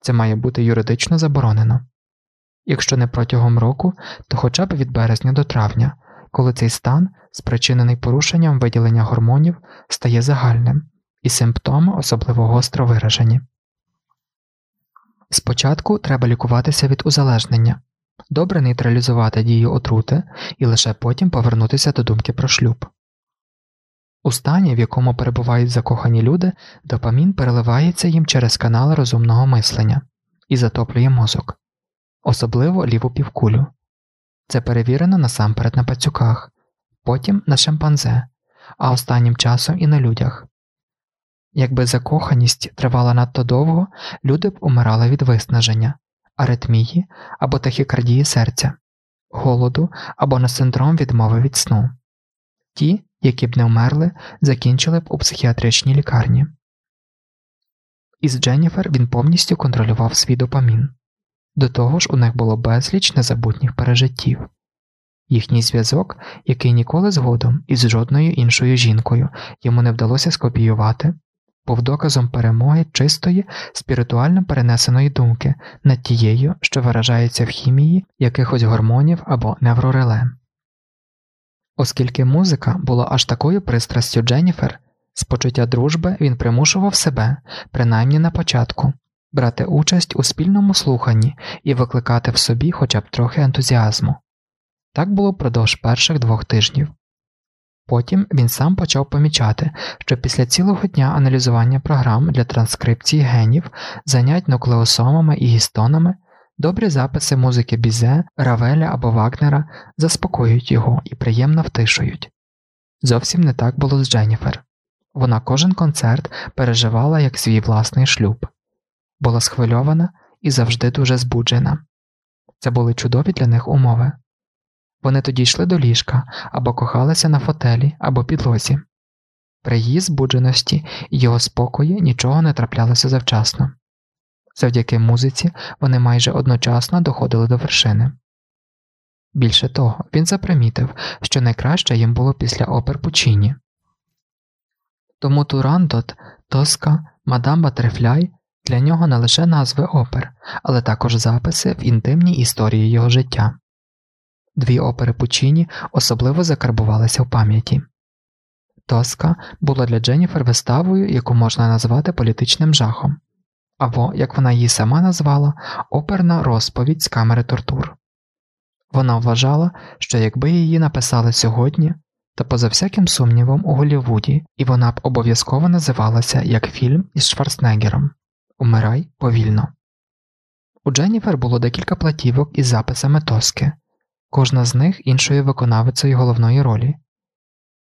це має бути юридично заборонено. Якщо не протягом року, то хоча б від березня до травня, коли цей стан, спричинений порушенням виділення гормонів, стає загальним, і симптоми особливо гостро виражені. Спочатку треба лікуватися від узалежнення, добре нейтралізувати дію отрути і лише потім повернутися до думки про шлюб. У стані, в якому перебувають закохані люди, допамін переливається їм через канали розумного мислення і затоплює мозок, особливо ліву півкулю. Це перевірено насамперед на пацюках, потім на шимпанзе, а останнім часом і на людях. Якби закоханість тривала надто довго, люди б умирали від виснаження, аритмії або тахікардії серця, голоду або на синдром відмови від сну. Ті, які б не вмерли, закінчили б у психіатричній лікарні. Із Дженніфер він повністю контролював свій допамін. До того ж, у них було безліч незабутніх пережиттів. Їхній зв'язок, який ніколи згодом із жодною іншою жінкою йому не вдалося скопіювати, був доказом перемоги чистої, спіритуально перенесеної думки над тією, що виражається в хімії якихось гормонів або неврореле. Оскільки музика була аж такою пристрастю Дженніфер, з почуття дружби він примушував себе, принаймні на початку, брати участь у спільному слуханні і викликати в собі хоча б трохи ентузіазму. Так було впродовж перших двох тижнів. Потім він сам почав помічати, що після цілого дня аналізування програм для транскрипції генів, занять нуклеосомами і гістонами, добрі записи музики Бізе, Равеля або Вагнера заспокоюють його і приємно втишують. Зовсім не так було з Дженніфер. Вона кожен концерт переживала як свій власний шлюб, була схвильована і завжди дуже збуджена. Це були чудові для них умови. Вони тоді йшли до ліжка або кохалися на фотелі або підлозі. При її збудженості і його спокої нічого не траплялося завчасно. Завдяки музиці вони майже одночасно доходили до вершини. Більше того, він запримітив, що найкраще їм було після опер Пучині. Тому Турандот, Тоска, Мадам Батерфляй для нього не лише назви опер, але також записи в інтимній історії його життя. Дві опери Пучині особливо закарбувалися в пам'яті. Тоска була для Дженніфер виставою, яку можна назвати політичним жахом, або, як вона її сама назвала, оперна розповідь з камери тортур. Вона вважала, що якби її написали сьогодні, то поза всяким сумнівом у Голлівуді, і вона б обов'язково називалася як фільм із Шварценеггером Умирай повільно. У Дженніфер було декілька платівок із записами тоски, кожна з них іншою виконавицею головної ролі.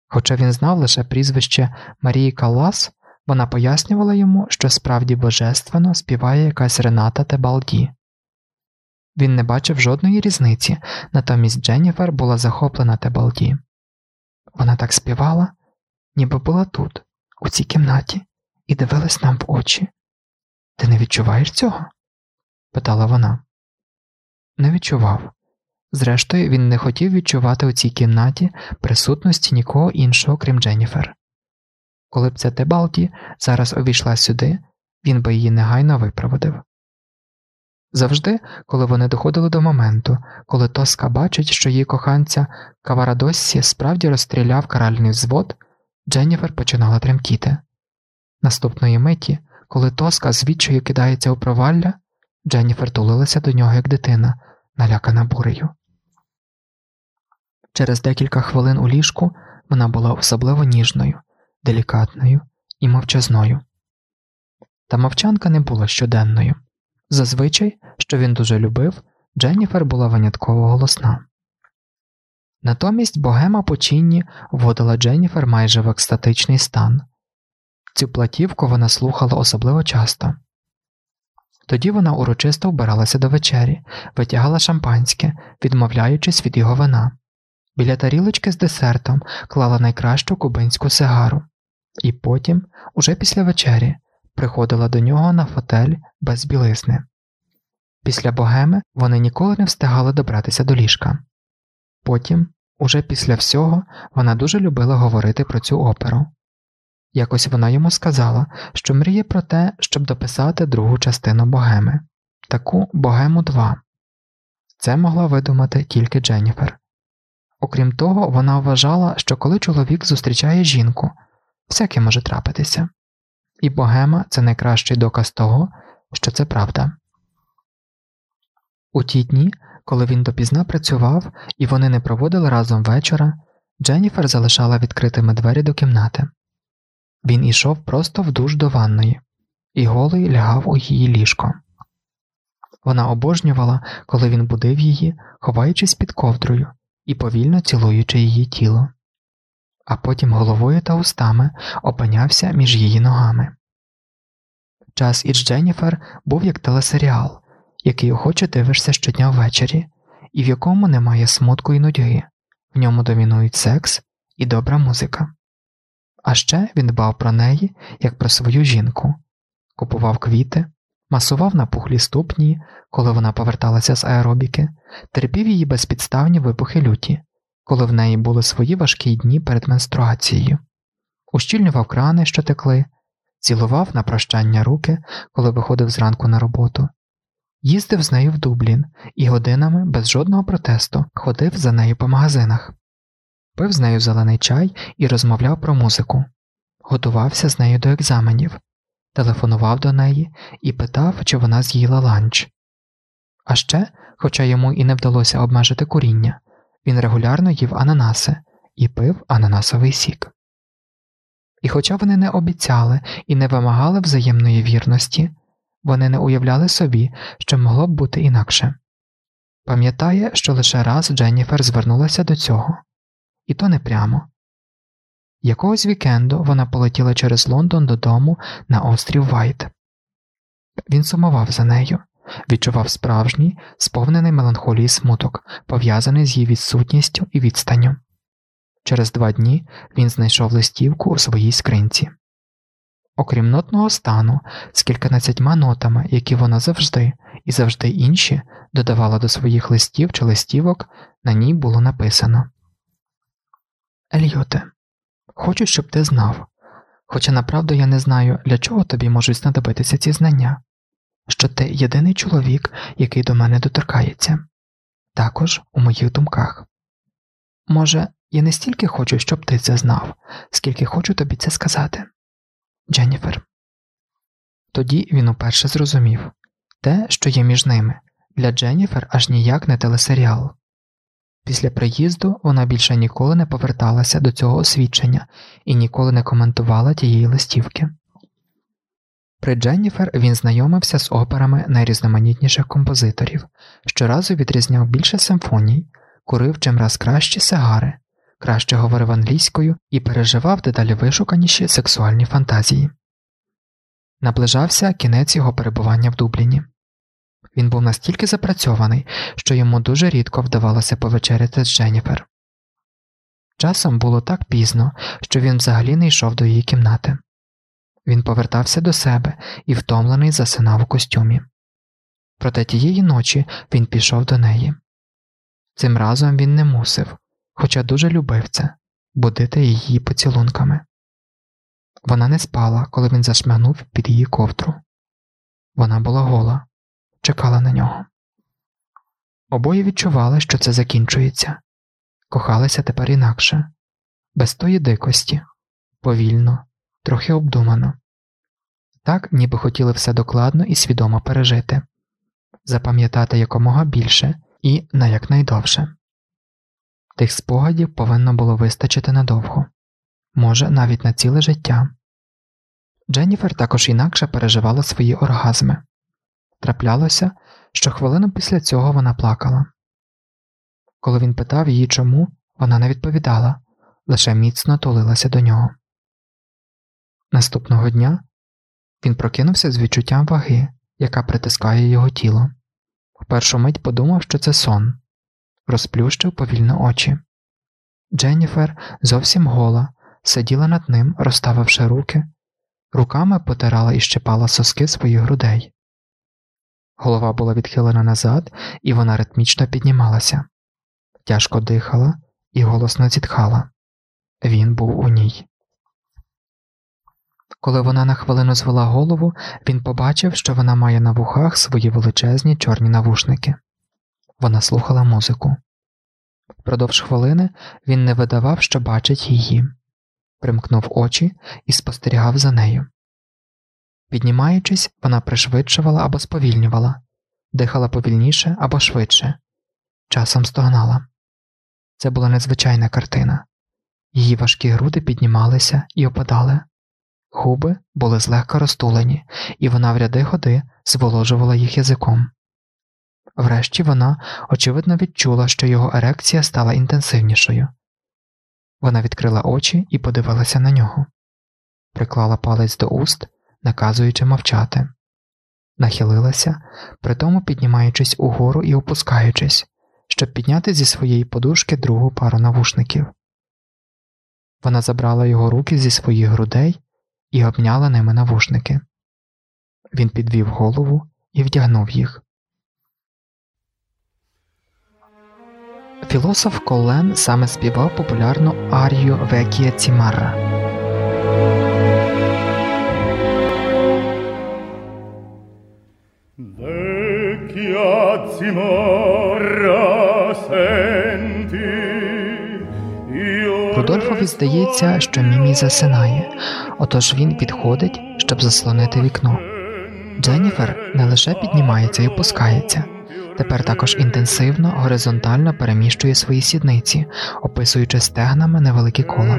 Хоча він знав лише прізвище Марії Каллас, вона пояснювала йому, що справді божественно співає якась Рената Тебалді. Він не бачив жодної різниці, натомість Дженніфер була захоплена Тебалді. Вона так співала, ніби була тут, у цій кімнаті, і дивилась нам в очі. Ти не відчуваєш цього? питала вона. Не відчував. Зрештою, він не хотів відчувати у цій кімнаті присутності нікого іншого, крім Дженніфер. Коли б ця Тебалді зараз увійшла сюди, він би її негайно випроводив. Завжди, коли вони доходили до моменту, коли Тоска бачить, що її коханця Каварадоссі справді розстріляв каральний взвод, Дженніфер починала тремтіти. Наступної миті, коли Тоска з відчаю кидається у провалля, Дженніфер тулилася до нього як дитина, налякана бурею. Через декілька хвилин у ліжку вона була особливо ніжною, делікатною і мовчазною. Та мовчанка не була щоденною. Зазвичай, що він дуже любив, Дженніфер була винятково голосна. Натомість богема Почінні вводила Дженніфер майже в екстатичний стан. Цю платівку вона слухала особливо часто. Тоді вона урочисто вбиралася до вечері, витягала шампанське, відмовляючись від його вина. Біля тарілочки з десертом клала найкращу кубинську сигару, і потім, уже після вечері, приходила до нього на фотель без білизни. Після богеми вони ніколи не встигали добратися до ліжка. Потім, уже після всього, вона дуже любила говорити про цю оперу. Якось вона йому сказала, що мріє про те, щоб дописати другу частину богеми, таку богему 2. Це могла видумати тільки Дженніфер. Окрім того, вона вважала, що коли чоловік зустрічає жінку, всяке може трапитися, і богема це найкращий доказ того, що це правда. У ті дні, коли він допізна працював і вони не проводили разом вечора, Дженніфер залишала відкритими двері до кімнати. Він ішов просто в душ до ванної, і голий лягав у її ліжко. Вона обожнювала, коли він будив її, ховаючись під ковдрою і повільно цілуючи її тіло, а потім головою та устами опинявся між її ногами. Час із Дженніфер був як телесеріал, який охоче дивишся щодня ввечері, і в якому немає смутку і нудьги, в ньому домінують секс і добра музика. А ще він дбав про неї, як про свою жінку, купував квіти, масував на пухлі ступні, коли вона поверталася з аеробіки, терпів її безпідставні вибухи люті, коли в неї були свої важкі дні перед менструацією, ущільнював крани, що текли, цілував на прощання руки, коли виходив зранку на роботу, їздив з нею в Дублін і годинами без жодного протесту ходив за нею по магазинах. Пив з нею зелений чай і розмовляв про музику, готувався з нею до екзаменів, телефонував до неї і питав, чи вона з'їла ланч. А ще, хоча йому і не вдалося обмежити куріння, Він регулярно їв ананаси і пив ананасовий сік. І хоча вони не обіцяли і не вимагали взаємної вірності, вони не уявляли собі, що могло б бути інакше. Пам'ятає, що лише раз Дженніфер звернулася до цього, і то не прямо. Якогось вікенду вона полетіла через Лондон додому на острів Вайт. Він сумував за нею, відчував справжній, сповнений меланхолії смуток, пов'язаний з її відсутністю і відстанню. Через два дні він знайшов листівку у своїй скринці. Окрім нотного стану, з кільканадцятьма нотами, які вона завжди і завжди інші додавала до своїх листів чи листівок, на ній було написано Ельоте, хочу, щоб ти знав, хоча направду я не знаю, для чого тобі можуть знадобитися ці знання, що ти єдиний чоловік, який до мене доторкається, також у моїх думках. Може, я не стільки хочу, щоб ти це знав, скільки хочу тобі це сказати. Дженніфер. Тоді він уперше зрозумів те, що є між ними, для Дженніфер аж ніяк не телесеріал. Після приїзду вона більше ніколи не поверталася до цього освідчення і ніколи не коментувала тієї листівки. При Дженніфер він знайомився з операми найрізноманітніших композиторів, щоразу відрізняв більше симфоній, курив чимраз кращі сигари, краще говорив англійською і переживав дедалі вишуканіші сексуальні фантазії. Наближався кінець його перебування в Дубліні. Він був настільки запрацьований, що йому дуже рідко вдавалося повечеряти з Дженніфер. Часом було так пізно, що він взагалі не йшов до її кімнати. Він повертався до себе і втомлений засинав у костюмі. Проте тієї ночі він пішов до неї. Цим разом він не мусив, хоча дуже любив це, будити її поцілунками. Вона не спала, коли він зашмягнув під її ковдру. Вона була гола, чекала на нього. Обоє відчували, що це закінчується, кохалися тепер інакше, без тої дикості, повільно, трохи обдумано. Так, ніби хотіли все докладно і свідомо пережити, запам'ятати якомога більше і на якнайдовше. Тих спогадів повинно було вистачити надовго, може, навіть на ціле життя. Дженніфер також інакше переживала свої оргазми. Траплялося, що хвилину після цього вона плакала. Коли він питав її чому, вона не відповідала, лише міцно тулилася до нього. Наступного дня він прокинувся з відчуттям ваги, яка притискає його тіло. В першу мить подумав, що це сон, розплющив повільно очі. Дженніфер зовсім гола, сиділа над ним, розставивши руки, руками потирала і щепала соски своїх грудей. Голова була відхилена назад, і вона ритмічно піднімалася, тяжко дихала і голосно зітхала. Він був у ній. Коли вона на хвилину звела голову, він побачив, що вона має на вухах свої величезні чорні навушники. Вона слухала музику. Впродовж хвилини він не видавав, що бачить її, примкнув очі і спостерігав за нею. Піднімаючись, вона пришвидшувала або сповільнювала, дихала повільніше або швидше, часом стогнала. Це була незвичайна картина. Її важкі груди піднімалися і опадали, губи були злегка розтулені, і вона в ряди годи зволожувала їх язиком. Врешті вона, очевидно, відчула, що його ерекція стала інтенсивнішою. Вона відкрила очі і подивилася на нього, приклала палець до уст, наказуючи мовчати, нахилилася, притому піднімаючись угору і опускаючись, щоб підняти зі своєї подушки другу пару навушників. Вона забрала його руки зі своїх грудей і обняла ними навушники. Він підвів голову і вдягнув їх. Філософ Колен саме співав популярну арію Векія Цімарра. Vecchia zimorra io Рудольфові здається, що Мімі засинає, отож він підходить, щоб заслонити вікно. Дженніфер не лише піднімається і опускається, Тепер також інтенсивно, горизонтально переміщує свої сідниці, описуючи стегнами невеликі кола.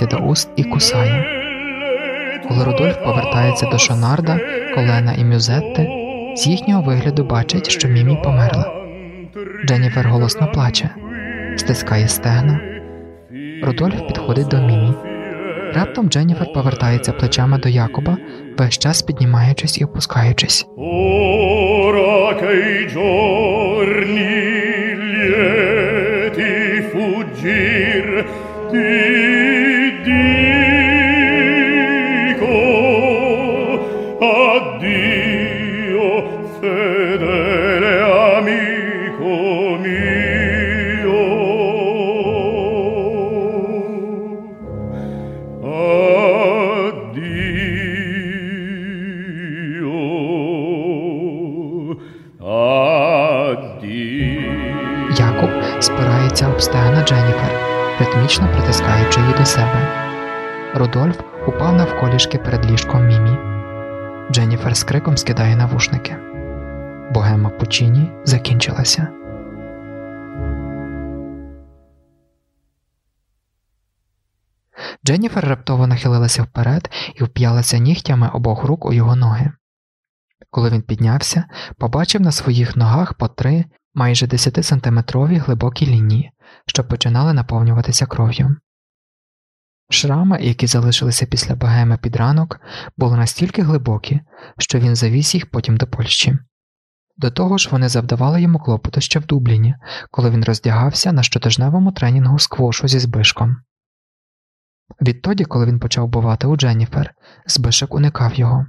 Якобові до уст і кусає. Коли Рудольф повертається до Шонарда, Колена і Мюзетти, з їхнього вигляду бачить, що Мімі померла. Дженніфер голосно плаче, стискає стегна. Рудольф підходить до Мімі. Раптом Дженніфер повертається плечами до Якоба, весь час піднімаючись і опускаючись. Криком скидає навушники. Богема Пучіні закінчилася. Дженніфер раптово нахилилася вперед і вп'ялася нігтями обох рук у його ноги. Коли він піднявся, побачив на своїх ногах по три майже 10-сантиметрові глибокі лінії, що починали наповнюватися кров'ю. Шрами, які залишилися після богеми під ранок, були настільки глибокі, що він завіз їх потім до Польщі. До того ж, вони завдавали йому клопоту ще в Дубліні, коли він роздягався на щотижневому тренінгу сквошу зі збишком. Відтоді, коли він почав бувати у Дженніфер, збишек уникав його.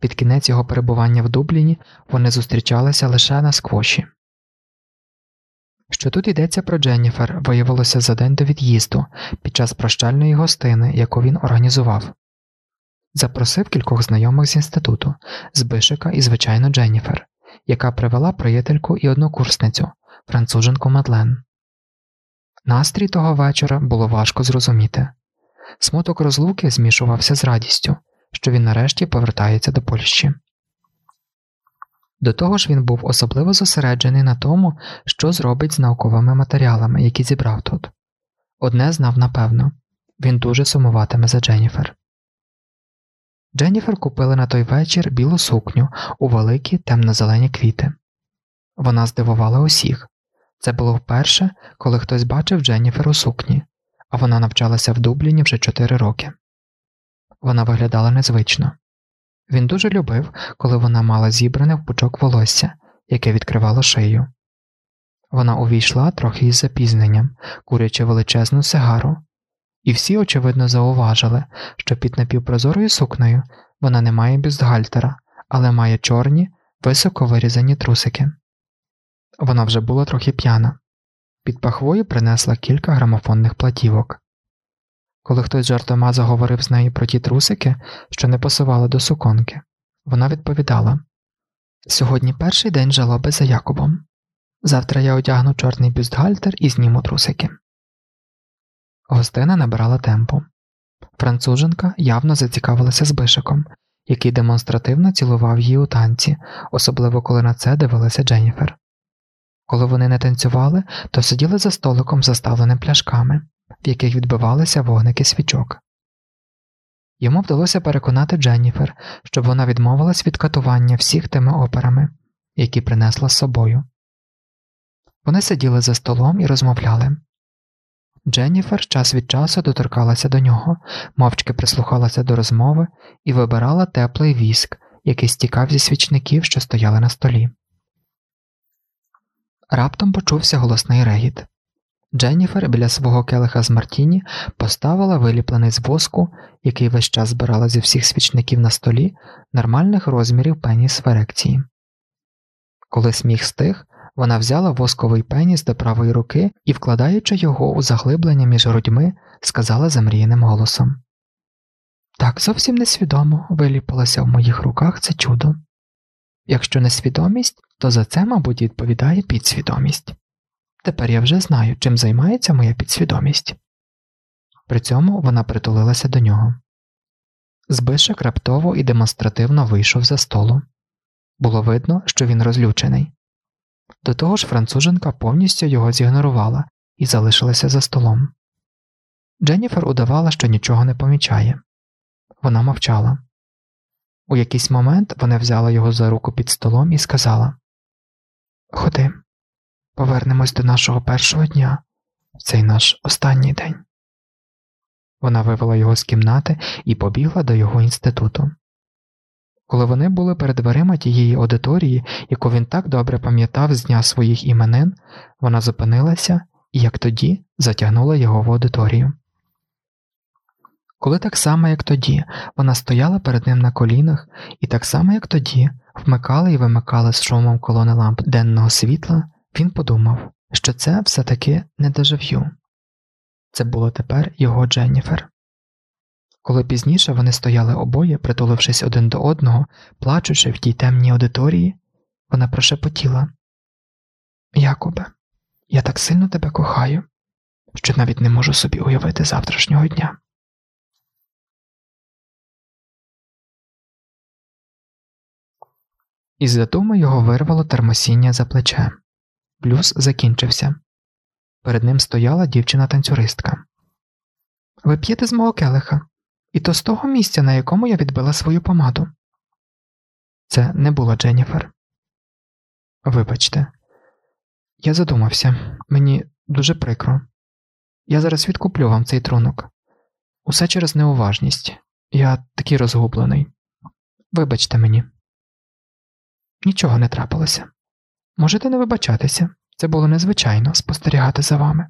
Під кінець його перебування в Дубліні вони зустрічалися лише на сквоші. Що тут йдеться про Дженніфер, виявилося за день до від'їзду під час прощальної гостини, яку він організував. Запросив кількох знайомих з інституту, Збишика і, звичайно, Дженніфер, яка привела приятельку і однокурсницю, француженку Мадлен. Настрій того вечора було важко зрозуміти. Смуток розлуки змішувався з радістю, що він нарешті повертається до Польщі. До того ж він був особливо зосереджений на тому, що зробить з науковими матеріалами, які зібрав тут. Одне знав напевно він дуже сумуватиме за Дженніфер. Дженніфер купили на той вечір білу сукню у великі темно-зелені квіти. Вона здивувала усіх. Це було вперше, коли хтось бачив Дженніфер у сукні, а вона навчалася в Дубліні вже 4 роки. Вона виглядала незвично. Він дуже любив, коли вона мала зібране в пучок волосся, яке відкривало шию. Вона увійшла трохи із запізненням, курячи величезну сигару, і всі, очевидно, зауважили, що під напівпрозорою сукнею вона не має бюстгальтера, але має чорні, високо вирізані трусики. Вона вже була трохи п'яна. Під пахвою принесла кілька грамофонних платівок. Коли хтось жартома заговорив з нею про ті трусики, що не пасували до суконки, вона відповідала Сьогодні перший день жалоби за Якобом. Завтра я одягну чорний бюстгальтер і зніму трусики. Гостина набирала темпу. Француженка явно зацікавилася Збишиком, який демонстративно цілував її у танці, особливо коли на це дивилася Дженніфер. Коли вони не танцювали, то сиділи за столиком, заставленим пляшками, в яких відбивалися вогники свічок. Йому вдалося переконати Дженніфер, щоб вона відмовилась від катування всіх тими операми, які принесла з собою. Вони сиділи за столом і розмовляли. Дженніфер час від часу доторкалася до нього, мовчки прислухалася до розмови і вибирала теплий віск, який стікав зі свічників, що стояли на столі. Раптом почувся голосний регіт. Дженніфер біля свого келиха з Мартіні поставила виліплений з воску, який весь час збирала зі всіх свічників на столі, нормальних розмірів пеніс в ерекції. Коли сміх стих, вона взяла восковий пеніс до правої руки і, вкладаючи його у заглиблення між грудьми, сказала замріяним голосом. Так зовсім несвідомо виліпалося в моїх руках це чудо. Якщо не свідомість, то за це, мабуть, відповідає підсвідомість. Тепер я вже знаю, чим займається моя підсвідомість. При цьому вона притулилася до нього. Збишек раптово і демонстративно вийшов за столу. Було видно, що він розлючений. До того ж, француженка повністю його зігнорувала і залишилася за столом. Дженніфер удавала, що нічого не помічає. Вона мовчала. У якийсь момент вона взяла його за руку під столом і сказала: Ходи, повернемось до нашого першого дня, в цей наш останній день. Вона вивела його з кімнати і побігла до його інституту. Коли вони були перед дверима тієї аудиторії, яку він так добре пам'ятав з дня своїх іменин, вона зупинилася і, як тоді, затягнула його в аудиторію. Коли так само, як тоді, вона стояла перед ним на колінах, і так само, як тоді, вмикала і вимикала з шумом колони ламп денного світла, він подумав, що це все таки не дежав'ю. Це було тепер його Дженніфер. Коли пізніше вони стояли обоє, притулившись один до одного, плачучи в тій темній аудиторії, вона прошепотіла Якубе, я так сильно тебе кохаю, що навіть не можу собі уявити завтрашнього дня. Із задуми його вирвало термосіння за плече. Блюз закінчився. Перед ним стояла дівчина-танцюристка. Ви п'єте з мого келиха, і то з того місця, на якому я відбила свою помаду. Це не була Дженніфер. Вибачте, я задумався, мені дуже прикро. Я зараз відкуплю вам цей трунок. Усе через неуважність. Я такий розгублений. Вибачте мені. Нічого не трапилося. Можете не вибачатися. Це було незвичайно спостерігати за вами.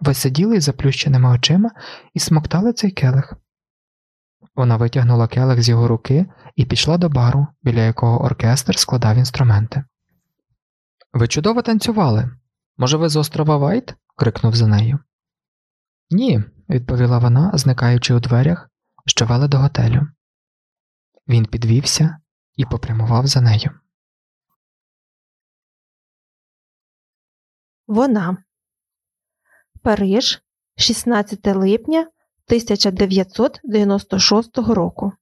Ви сиділи із заплющеними очима і смоктали цей келих. Вона витягнула келих з його руки і пішла до бару, біля якого оркестр складав інструменти. Ви чудово танцювали. Може, ви з острова Вайт? крикнув за нею. Ні, відповіла вона, зникаючи у дверях, що вели до готелю. Він підвівся і попрямував за нею. Вона. Париж, 16 липня 1996 року.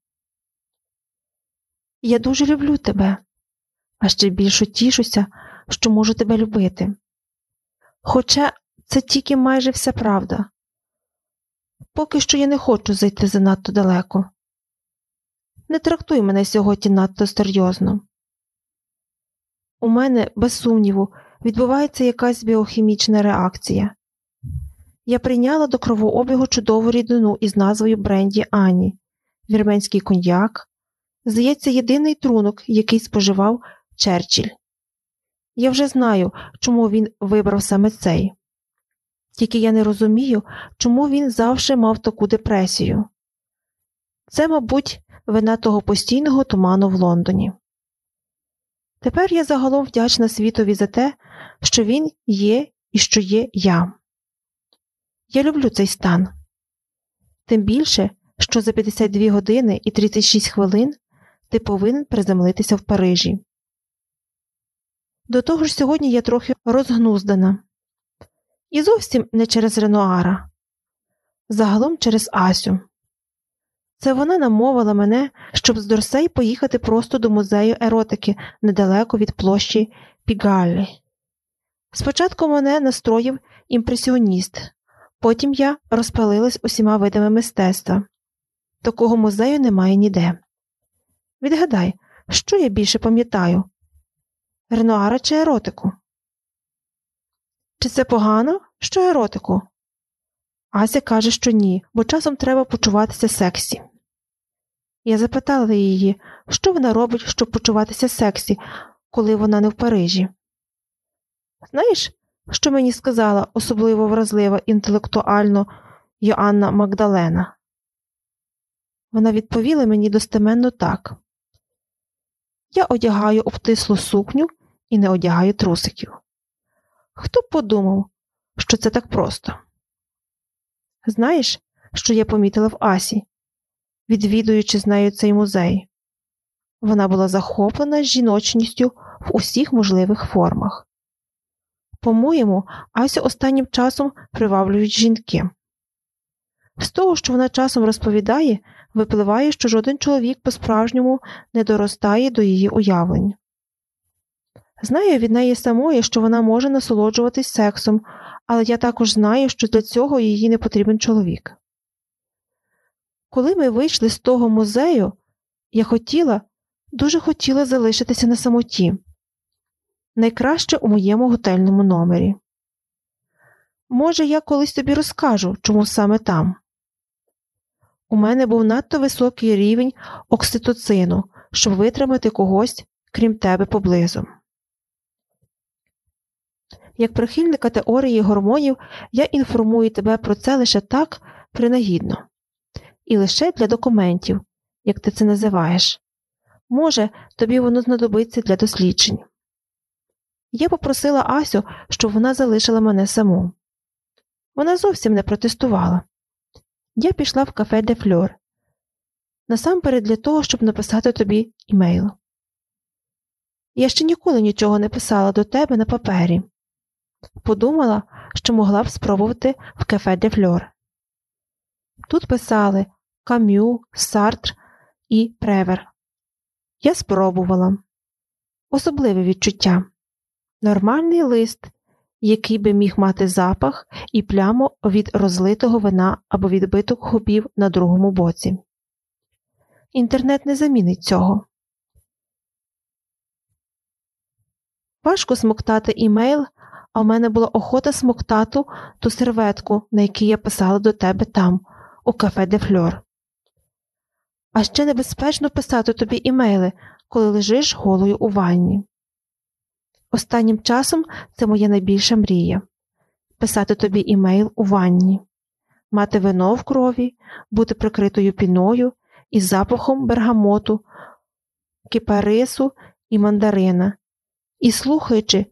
Я дуже люблю тебе, а ще більше тішуся, що можу тебе любити. Хоча це тільки майже вся правда. Поки що я не хочу зайти занадто далеко. Не трактуй мене сьогодні надто серйозно. У мене, без сумніву, відбувається якась біохімічна реакція. Я прийняла до кровообігу чудову рідину із назвою Бренді Ані, вірменський коньяк, здається, єдиний трунок, який споживав Черчилль. Я вже знаю, чому він вибрав саме цей. Тільки я не розумію, чому він завжди мав таку депресію. Це, мабуть, вина того постійного туману в Лондоні. Тепер я загалом вдячна світові за те, що він є і що є я. Я люблю цей стан. Тим більше, що за 52 години і 36 хвилин ти повинен приземлитися в Парижі. До того ж, сьогодні я трохи розгнуздана. І зовсім не через Ренуара, загалом через Асю. Це вона намовила мене, щоб з Дорсей поїхати просто до музею еротики недалеко від площі Пігаллі. Спочатку мене настроїв імпресіоніст, потім я розпалилась усіма видами мистецтва. Такого музею немає ніде. Відгадай, що я більше пам'ятаю Ренуара чи еротику? Чи це погано, що еротику? Ася каже, що ні, бо часом треба почуватися сексі. Я запитала її, що вона робить, щоб почуватися сексі, коли вона не в Парижі. Знаєш, що мені сказала особливо вразлива інтелектуально Йоанна Магдалена? Вона відповіла мені достеменно так. Я одягаю обтислу сукню і не одягає трусиків. Хто б подумав, що це так просто? Знаєш, що я помітила в Асі, відвідуючи з нею цей музей? Вона була захоплена жіночністю в усіх можливих формах. По-моєму, Асю останнім часом приваблюють жінки. З того, що вона часом розповідає, випливає, що жоден чоловік по-справжньому не доростає до її уявлень. Знаю від неї самої, що вона може насолоджуватись сексом, але я також знаю, що для цього їй не потрібен чоловік. Коли ми вийшли з того музею, я хотіла, дуже хотіла залишитися на самоті найкраще у моєму готельному номері. Може, я колись тобі розкажу, чому саме там. У мене був надто високий рівень окситоцину, щоб витримати когось, крім тебе поблизу. Як прихильника теорії гормонів, я інформую тебе про це лише так принагідно, і лише для документів, як ти це називаєш. Може, тобі воно знадобиться для досліджень. Я попросила Асю, щоб вона залишила мене саму. Вона зовсім не протестувала. Я пішла в кафе де Фльор. Насамперед для того, щоб написати тобі імейл. Я ще ніколи нічого не писала до тебе на папері. Подумала, що могла б спробувати в кафе де Фльор. Тут писали Кам'ю, Сартр і Превер. Я спробувала. Особливе відчуття. Нормальний лист, який би міг мати запах і пляму від розлитого вина або відбиток губів на другому боці. Інтернет не замінить цього. Важко смоктати імейл, а в мене була охота смоктати ту серветку, на якій я писала до тебе там, у кафе де Фльор. А ще небезпечно писати тобі імейли, коли лежиш голою у ванні. Останнім часом це моя найбільша мрія. Писати тобі імейл у ванні, мати вино в крові, бути прикритою піною із запахом бергамоту, кипарису і мандарина, і слухаючи,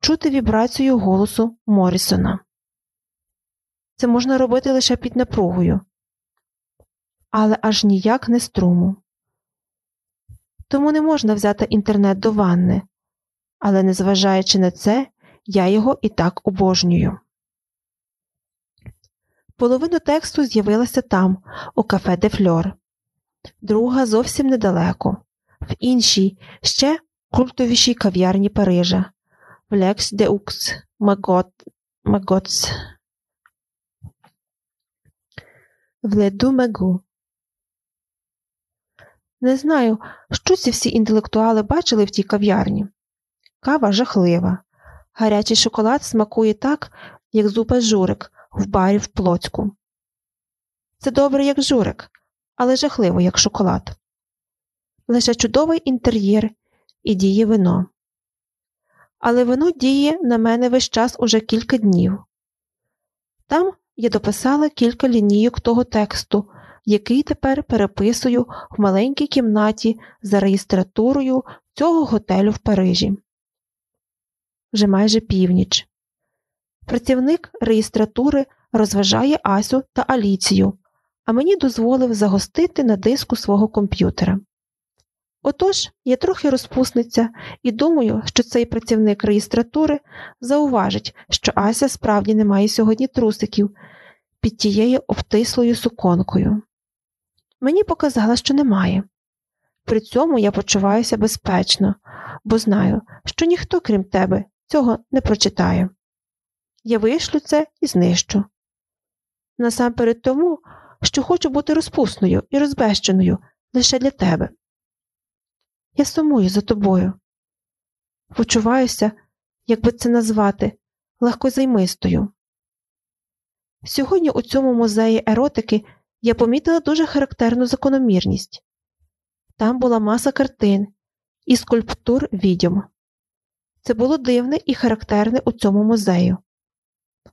чути вібрацію голосу Морісона. Це можна робити лише під напругою, але аж ніяк не струму. Тому не можна взяти інтернет до ванни але незважаючи на це, я його і так обожнюю. Половина тексту з'явилася там, у кафе де Фльор, друга зовсім недалеко, в іншій, ще культовішій кав'ярні Парижа, в Лекс де Укс Магот, Магоц, в Леду Мегу. Не знаю, що ці всі інтелектуали бачили в тій кав'ярні. Кава жахлива. Гарячий шоколад смакує так, як зупа журик в барі в Плоцьку. Це добре, як журик, але жахливо, як шоколад. Лише чудовий інтер'єр і діє вино. Але воно діє на мене весь час уже кілька днів. Там я дописала кілька лінійок того тексту, який тепер переписую в маленькій кімнаті за реєстратурою цього готелю в Парижі вже майже північ. Працівник реєстратури розважає Асю та Аліцію, а мені дозволив загостити на диску свого комп'ютера. Отож, я трохи розпусниця і думаю, що цей працівник реєстратури зауважить, що Ася справді не має сьогодні трусиків під тією обтислою суконкою. Мені показала, що немає. При цьому я почуваюся безпечно, бо знаю, що ніхто, крім тебе, цього не прочитаю. Я вишлю це і знищу. Насамперед тому, що хочу бути розпусною і розбещеною лише для тебе. Я сумую за тобою. Почуваюся, як би це назвати, легкозаймистою. Сьогодні у цьому музеї еротики я помітила дуже характерну закономірність там була маса картин і скульптур відьом. Це було дивне і характерне у цьому музею.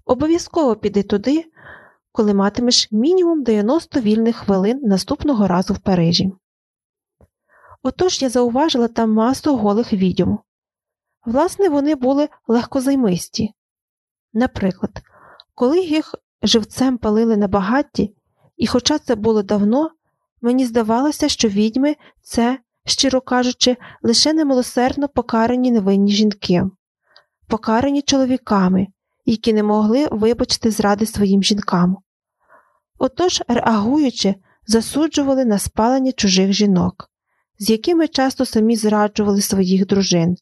Обов'язково піди туди, коли матимеш мінімум 90 вільних хвилин наступного разу в Парижі. Отож я зауважила там масу голих відьом. Власне, вони були легкозаймисті. Наприклад, коли їх живцем палили на багатті, і хоча це було давно, мені здавалося, що відьми це, щиро кажучи, лише немилосердно покарані невинні жінки, покарані чоловіками, які не могли вибачити зради своїм жінкам. Отож, реагуючи, засуджували на спалення чужих жінок, з якими часто самі зраджували своїх дружин,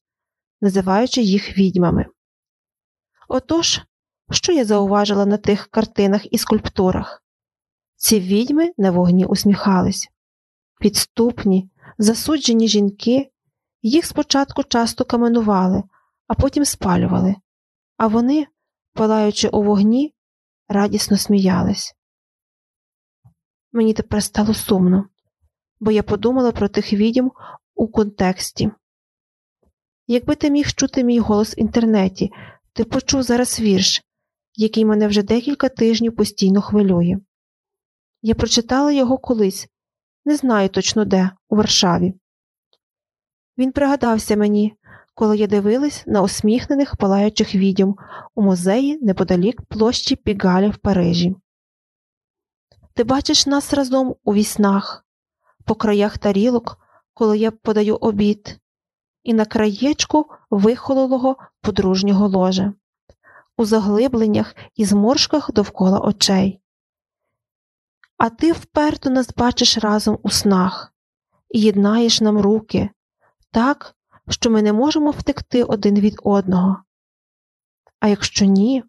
називаючи їх відьмами. Отож, що я зауважила на тих картинах і скульптурах? Ці відьми на вогні усміхались. Підступні, засуджені жінки, їх спочатку часто каменували, а потім спалювали, а вони, палаючи у вогні, радісно сміялись. Мені тепер стало сумно, бо я подумала про тих відьм у контексті. Якби ти міг чути мій голос в інтернеті, ти почув зараз вірш, який мене вже декілька тижнів постійно хвилює. Я прочитала його колись, не знаю точно де, у Варшаві. Він пригадався мені, коли я дивилась на усміхнених палаючих відьом у музеї неподалік площі Пігаля в Парижі. Ти бачиш нас разом у віснах, по краях тарілок, коли я подаю обід, і на краєчку вихололого подружнього ложа, у заглибленнях і зморшках довкола очей. А ти вперто нас бачиш разом у снах і єднаєш нам руки так, що ми не можемо втекти один від одного. А якщо ні,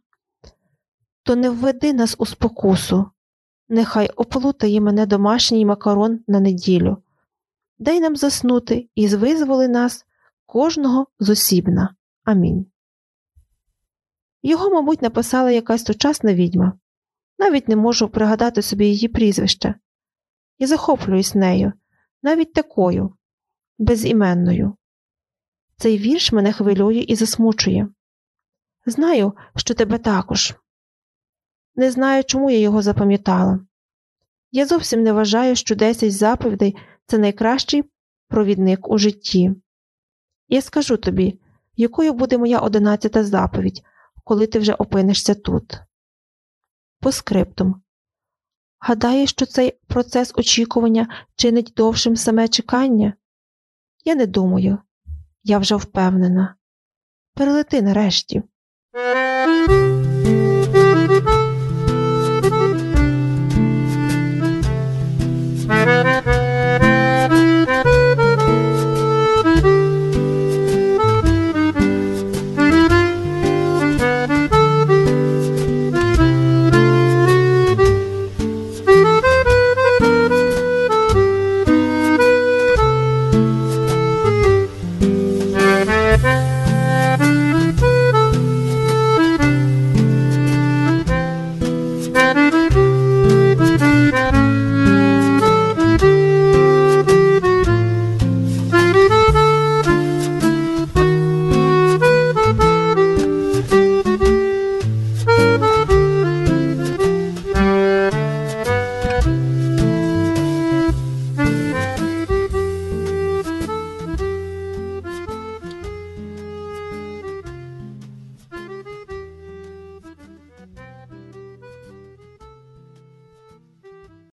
то не введи нас у спокусу, нехай оплутає мене домашній макарон на неділю. Дай нам заснути і звизволи нас кожного зосібна. Амінь. Його, мабуть, написала якась сучасна відьма. Навіть не можу пригадати собі її прізвище. І захоплююсь нею, навіть такою, безіменною. Цей вірш мене хвилює і засмучує. Знаю, що тебе також. Не знаю, чому я його запам'ятала. Я зовсім не вважаю, що 10 заповідей це найкращий провідник у житті. Я скажу тобі, якою буде моя одинадцята заповідь, коли ти вже опинишся тут. Поскриптум. Гадає, що цей процес очікування чинить довшим саме чекання? Я не думаю. Я вже впевнена. Перелети нарешті.